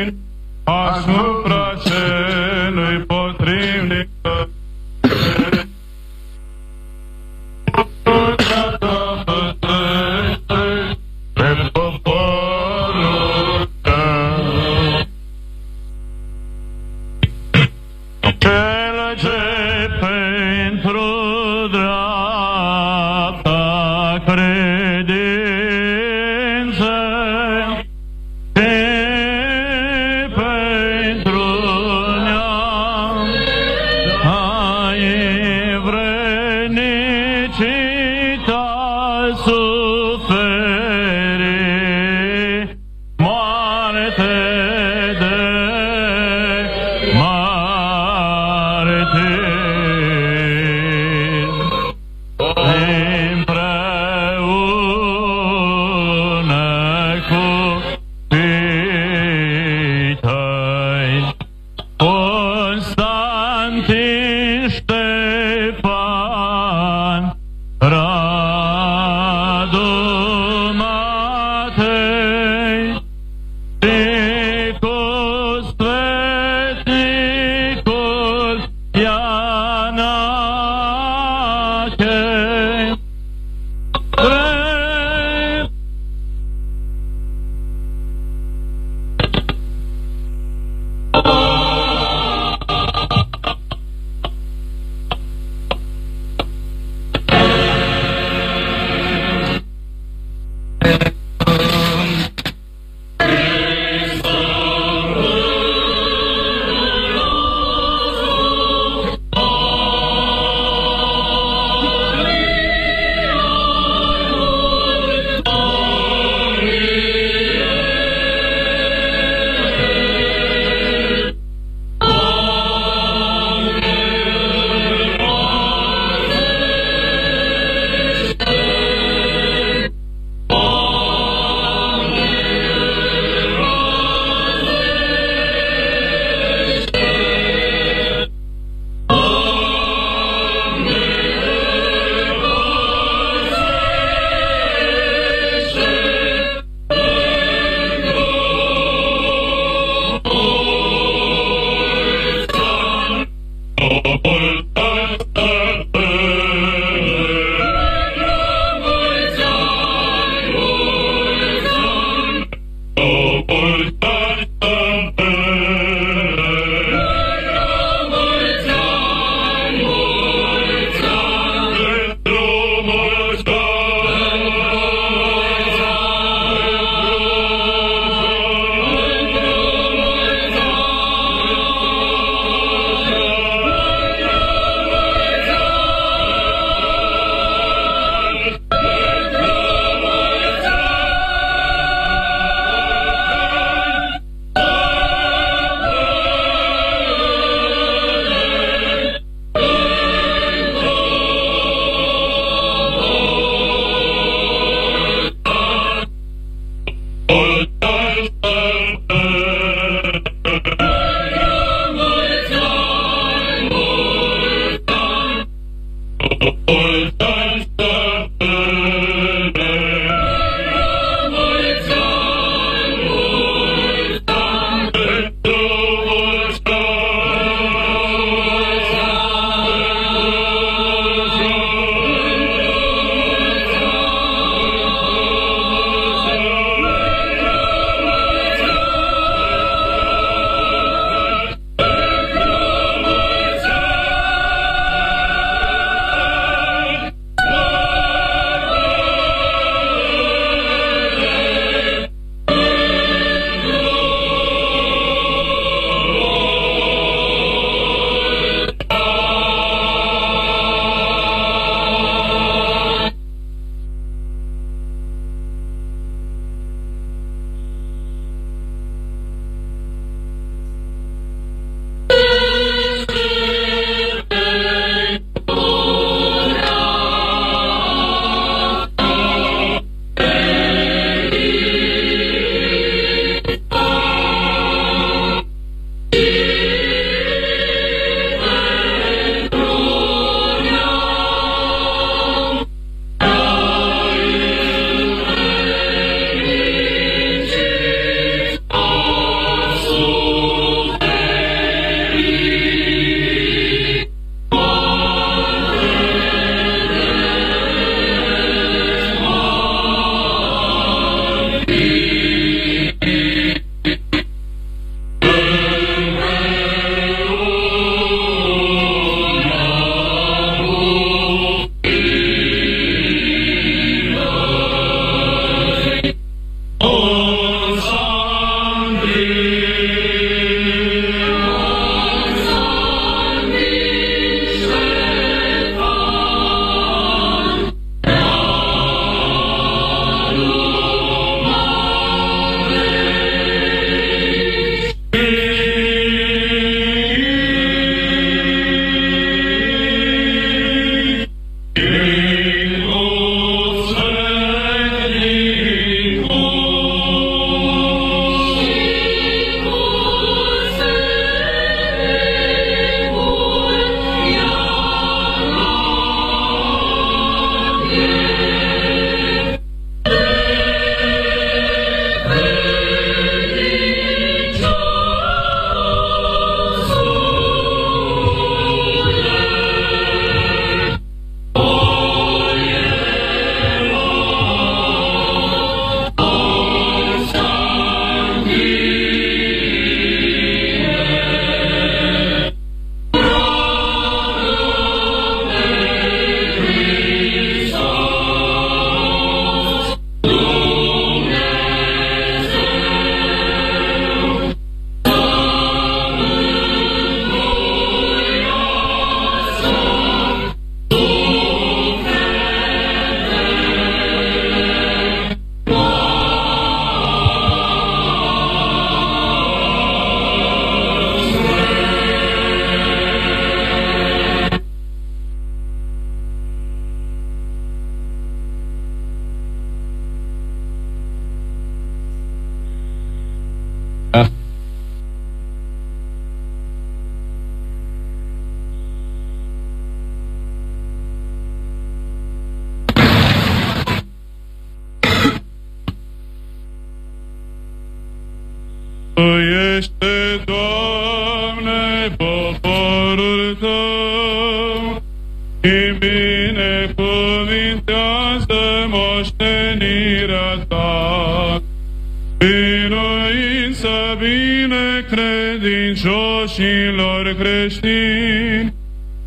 credincioșilor creștini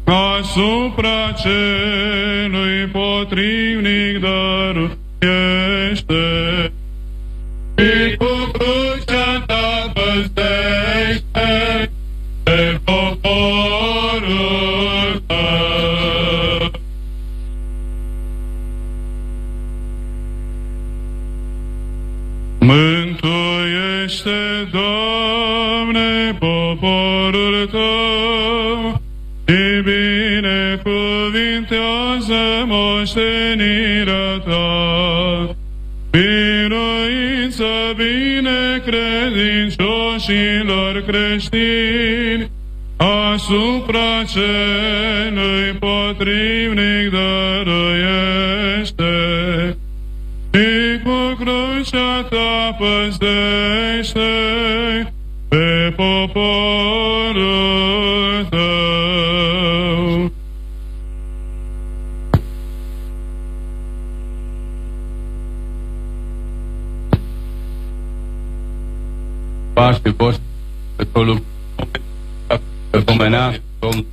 asupra celui potrivnic moștenirea Ta. Biruință bine credincioșilor creștini asupra celui potrivnic dăruiește și cu crucea ta păzește Pașii voștri, pe tot lucru, pe pomenească, Domnul.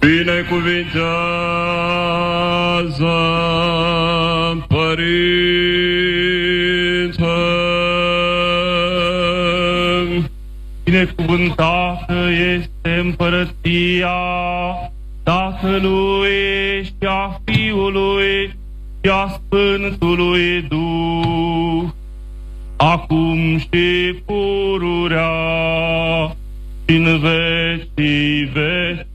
Binecuvintează, Părinte, Binecuvântată este împărăția Tatălui și a Fiului și a Sfântului Duh, acum și pururea și în vecii vecilor.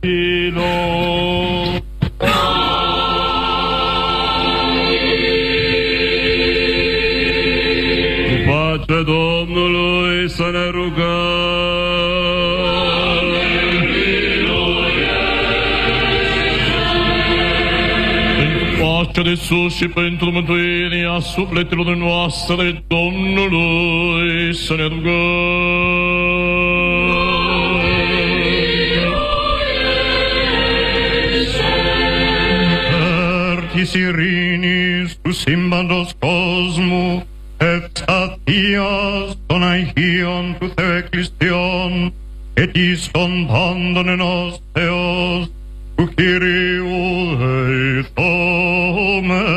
Ne rugăm. Pacea de sus și pentru mântuirea sufletelor noastre Domnului să ne rugăm. Artis Irinis, tu simbandos cosmu, et statias tu te ecclesion, et iston pandonenos Theos, tu Kyriou Amen.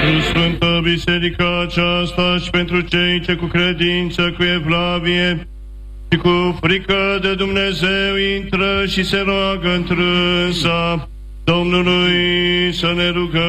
Pentru Sfântă Biserica aceasta și pentru cei ce cu credință, cu evlavie și cu frică de Dumnezeu intră și se roagă întrânsa Domnului să ne rugăm.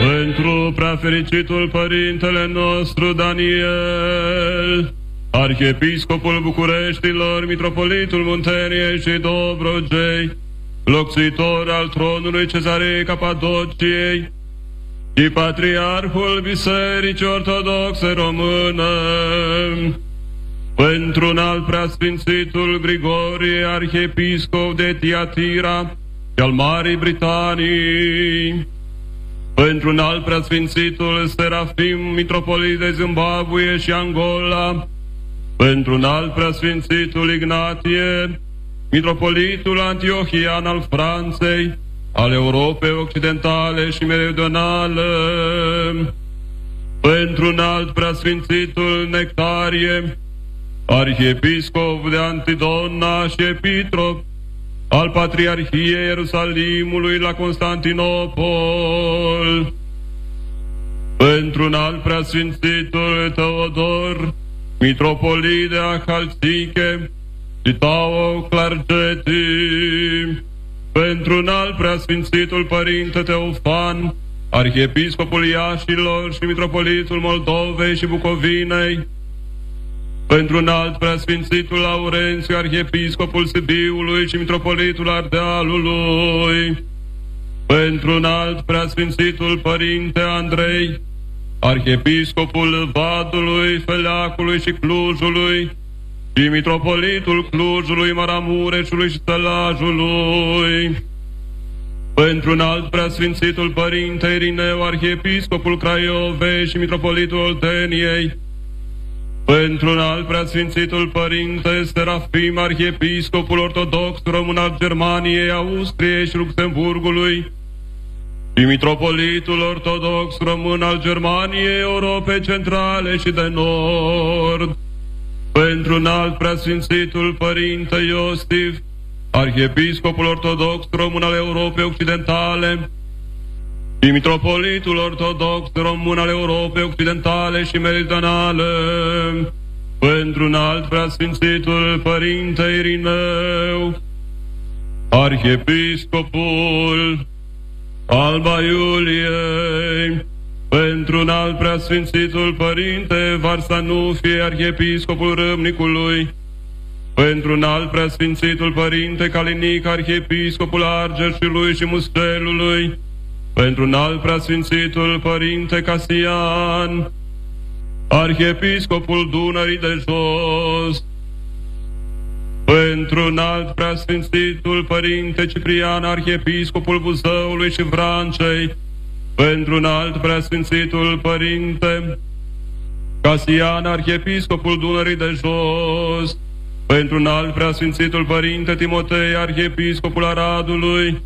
Pentru preafericitul Părintele nostru Daniel, Arhiepiscopul Bucureștilor, Mitropolitul Munteniei și Dobrogei, locțuitor al tronului Cezarei Capadociei și Patriarhul Bisericii Ortodoxe Române, pentru un alt preasfințitul Grigorie, Arhiepiscop de Tiatira și al Marii Britanii, pentru un alt preasfințitul Serafim, Mitropolit de Zimbabwe și Angola, pentru un alt preasfințitul Ignatie, Mitropolitul Antiohian al Franței, al Europei Occidentale și Meridionale, pentru un alt preasfințitul Nectarie, Arhiepiscop de Antidona și Epitrop al Patriarhiei Ierusalimului la Constantinopol, pentru un alt preasfințitul Teodor, mitropolit de Achalțiche și Tao Clargeti, pentru un alt preasfințitul Părinte Teofan, Arhiepiscopul Iașilor și Mitropolitul Moldovei și Bucovinei, pentru un alt preasfințitul Laurențiu, Arhiepiscopul Sibiului și Mitropolitul Ardealului, pentru un alt preasfințitul Părinte Andrei, Arhiepiscopul Vadului, Feleacului și Clujului, și Mitropolitul Clujului, Maramureșului și Tălajului, pentru un alt preasfințitul Părinte Irineu, Arhiepiscopul Craiovei și Mitropolitul Olteniei, pentru un alt preasfințitul Părinte Serafim, Arhiepiscopul Ortodox Român al Germaniei, Austriei și Luxemburgului, și Mitropolitul Ortodox Român al Germaniei, Europei Centrale și de Nord, pentru un alt preasfințitul Părinte Iostif, Arhiepiscopul Ortodox Român al Europei Occidentale, și Mitropolitul Ortodox Român al Europei Occidentale și Meridionale, pentru un alt preasfințitul Părinte Irineu, Arhiepiscopul Alba Iuliei, pentru un alt preasfințitul Părinte Varsanufie, Arhiepiscopul Râmnicului, pentru un alt preasfințitul Părinte Calinic, Arhiepiscopul Argeșului și Mustelului, pentru un alt preasfințitul Părinte Casian, Arhiepiscopul Dunării de Jos, pentru un alt preasfințitul Părinte Ciprian, Arhiepiscopul Buzăului și Vrancei, pentru un alt preasfințitul Părinte Casian, Arhiepiscopul Dunării de Jos, pentru un alt preasfințitul Părinte Timotei, Arhiepiscopul Aradului,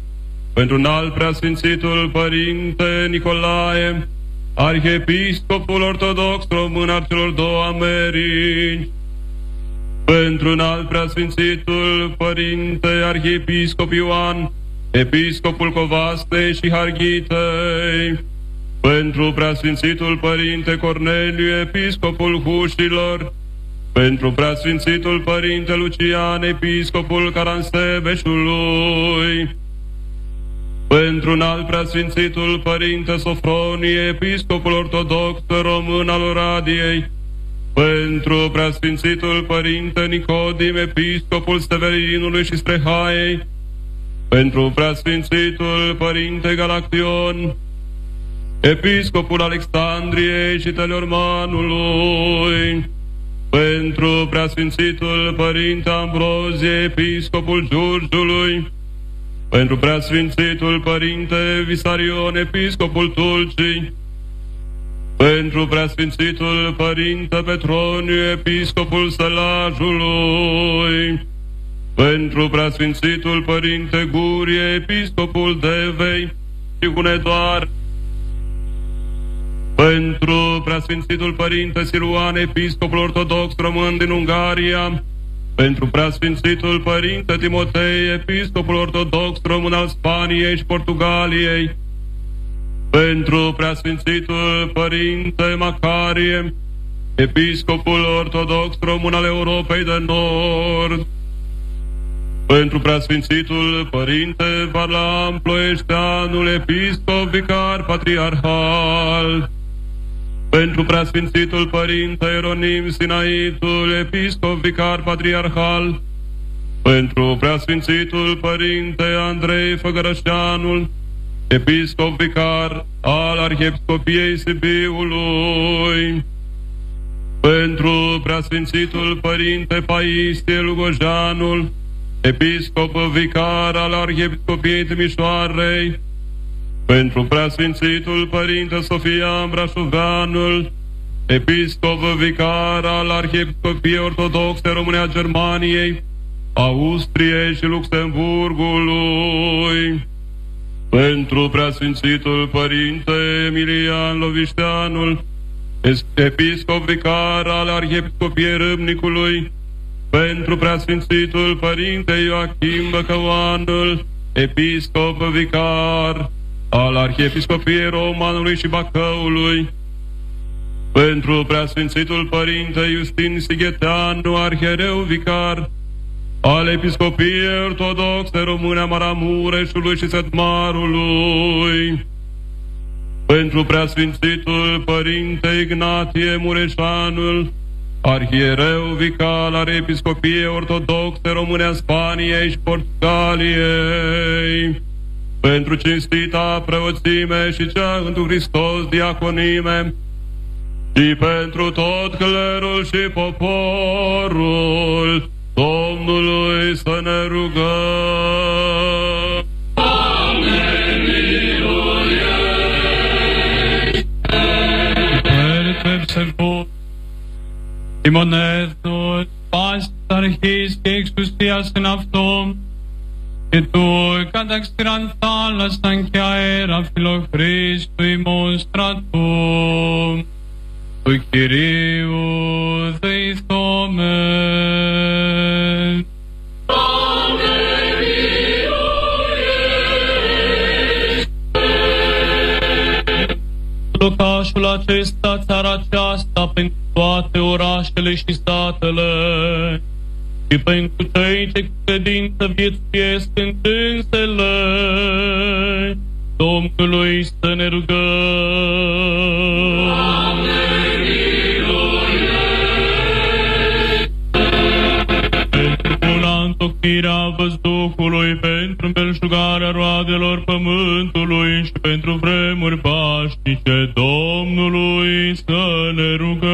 pentru un alt preasfințitul Părinte Nicolae, Arhiepiscopul Ortodox Român al celor două Americi, pentru un alt preasfințitul Părinte Arhiepiscop Ioan, Episcopul Covaste și Harghitei, pentru preasfințitul Părinte Corneliu, Episcopul Hușilor, pentru preasfințitul Părinte Lucian, Episcopul Caransebeșului, pentru un alt preasfințitul Părinte Sofronie, Episcopul Ortodox Român al Oradiei, pentru preasfințitul Părinte Nicodim, Episcopul Severinului și Strehaiei, pentru preasfințitul Părinte Galaction, Episcopul Alexandriei și Teleormanului, pentru preasfințitul Părinte Ambrozie, Episcopul Giurgiului, pentru preasfințitul Părinte Visarion, Episcopul Tulcii, pentru preasfințitul Părinte Petroniu, Episcopul Sălajului, pentru preasfințitul Părinte Gurie, Episcopul Devei și Hunedoar, pentru preasfințitul Părinte Siluan, Episcopul Ortodox Român din Ungaria, pentru preasfințitul Părinte Timotei, Episcopul Ortodox Român al Spaniei și Portugaliei, pentru preasfințitul Părinte Macarie, Episcopul Ortodox Român al Europei de Nord, pentru preasfințitul Părinte Varlam Ploieșteanul, Episcop Vicar Patriarhal, pentru preasfințitul Părinte Eronim Sinaitul, Episcop Vicar Patriarhal, pentru preasfințitul Părinte Andrei Făgărășteanul, Episcop Vicar al Arhiepiscopiei Sibiului, pentru preasfințitul Părinte Paisie Lugojanul, Episcop Vicar al Arhiepiscopiei Timișoarei, pentru preasfințitul Părinte Sofia Brașoveanul, Episcop Vicar al Arhiepiscopiei Ortodoxe România Germaniei, Austriei și Luxemburgului, pentru preasfințitul Părinte Emilian Lovișteanul, Episcop Vicar al Arhiepiscopiei Râmnicului, pentru preasfințitul Părinte Ioachim Băcăuanul, episcop vicar al Arhiepiscopiei Romanului și Bacăului, pentru preasfințitul Părinte Justin Sigheteanu, arhiereu vicar al Episcopiei Ortodoxe Române a Maramureșului și Sătmarului, pentru preasfințitul Părinte Ignatie Mureșanul, arhiereu vical al Episcopiei Ortodoxe Române a Spaniei și Portugaliei, pentru cinstita preoțime și cea întru Hristos diaconime, și pentru tot clerul și poporul Domnului să ne rugăm. Τιμονέθος, πας αρχής και εξουσίας εν αυτόν, Itur cada experiența la era filochristui monstratum, tu Chiriu deithomen. Locașul acesta, țara aceasta, pentru toate orașele și statele, și pentru cei ce cu credință viețuiesc în dânsele, Domnului să ne rugăm. Buna întocmirea văzduhului pentru belșugarea roadelor pământului și pentru vremuri pașnice Domnului să ne rugăm.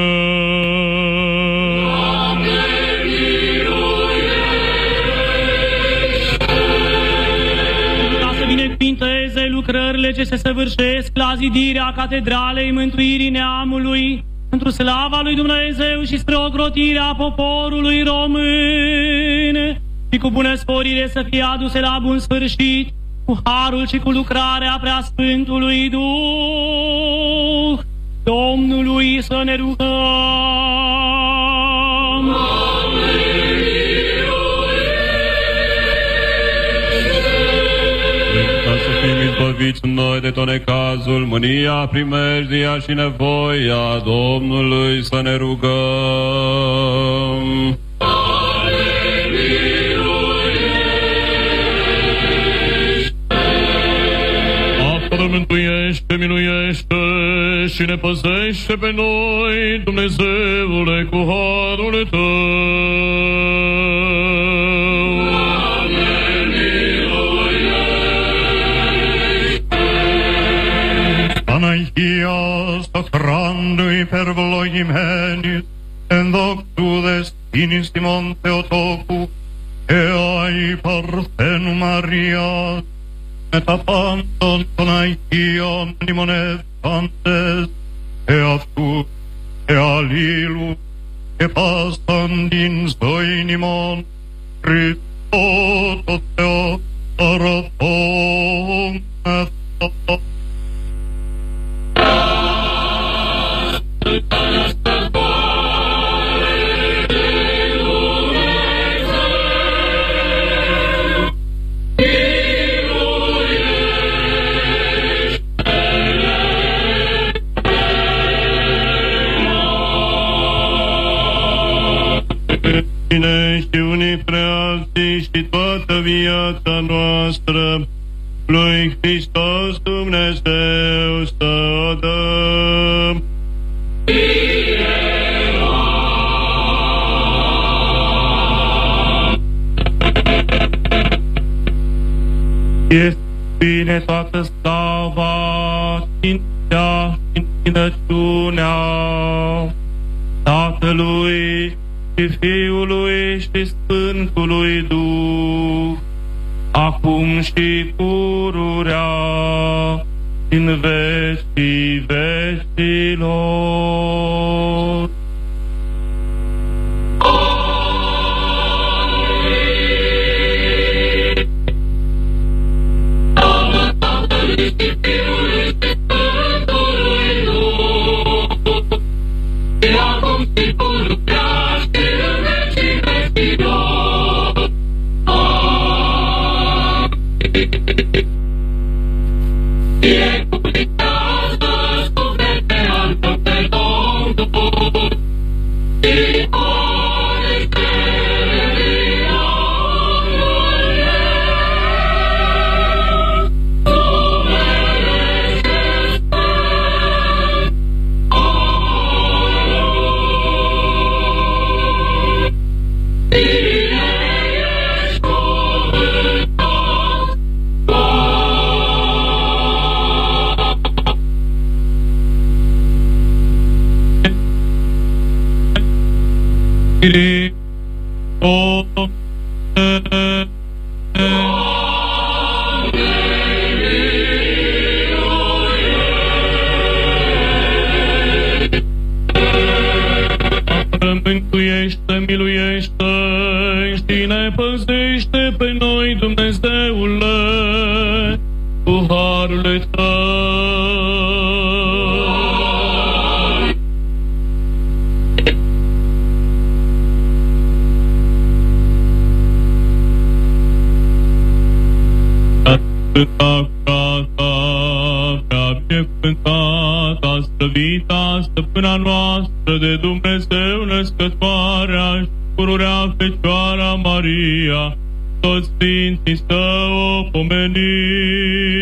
ca să binecuvinteze lucrările ce se săvârșesc la zidirea Catedralei Mântuirii Neamului, pentru slava lui Dumnezeu și spre ocrotirea poporului român, și cu bună sporire să fie aduse la bun sfârșit, cu harul și cu lucrarea preasfântului Duh, Domnului să ne rugăm. Ca să fim izbăviți noi de tot necazul, mânia, primejdia și nevoia Domnului să ne rugăm. Domnul mântuiește, minuiește și ne păzește pe noi, Dumnezeule, cu harul Tău. Doamne, miluiește! Αναγία σοφράντου υπερβλογημένης, εν δόξου δεσκήνης ημών Θεοτόκου, ea η Παρθένου Μαριάς, με τα πάντων των Αγίων μνημονεύσαντες, εαυτού, εαλλήλου, και πάσαν την ζωήν ημών, Χριστό το Θεό, παραθόμεθα. Și toată viața noastră lui Hristos Dumnezeu să o dăm. Este bine toată slava, cinstea și înțelepciunea Tatălui și Fiului și Sfântului Duh, acum și pururea în vecii vecilor. Acum și pururea și în vecii vecilor. Mântuiește, miluiește și ne păzește. slăvita stăpâna noastră de Dumnezeu născătoarea și pururea Fecioara Maria, toți sfinții să o pomenim.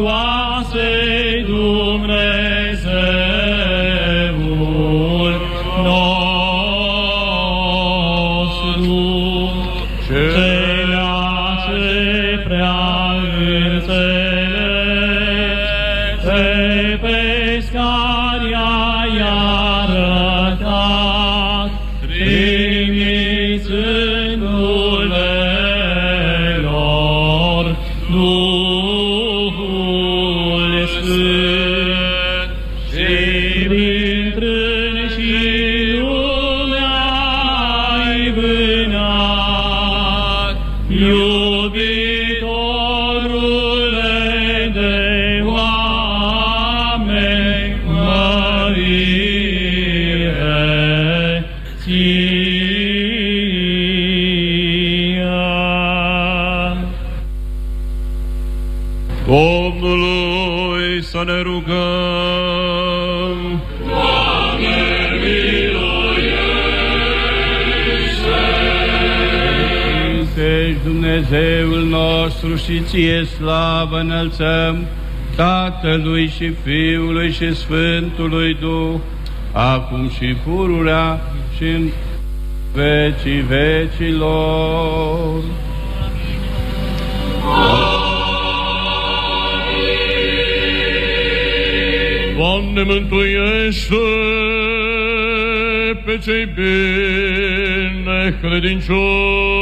Swami. nostru și ție slavă înălțăm, Tatălui și Fiului și Sfântului Duh, acum și pururea și în vecii vecilor. Amin. Doamne, mântuiește pe cei binecredincioși!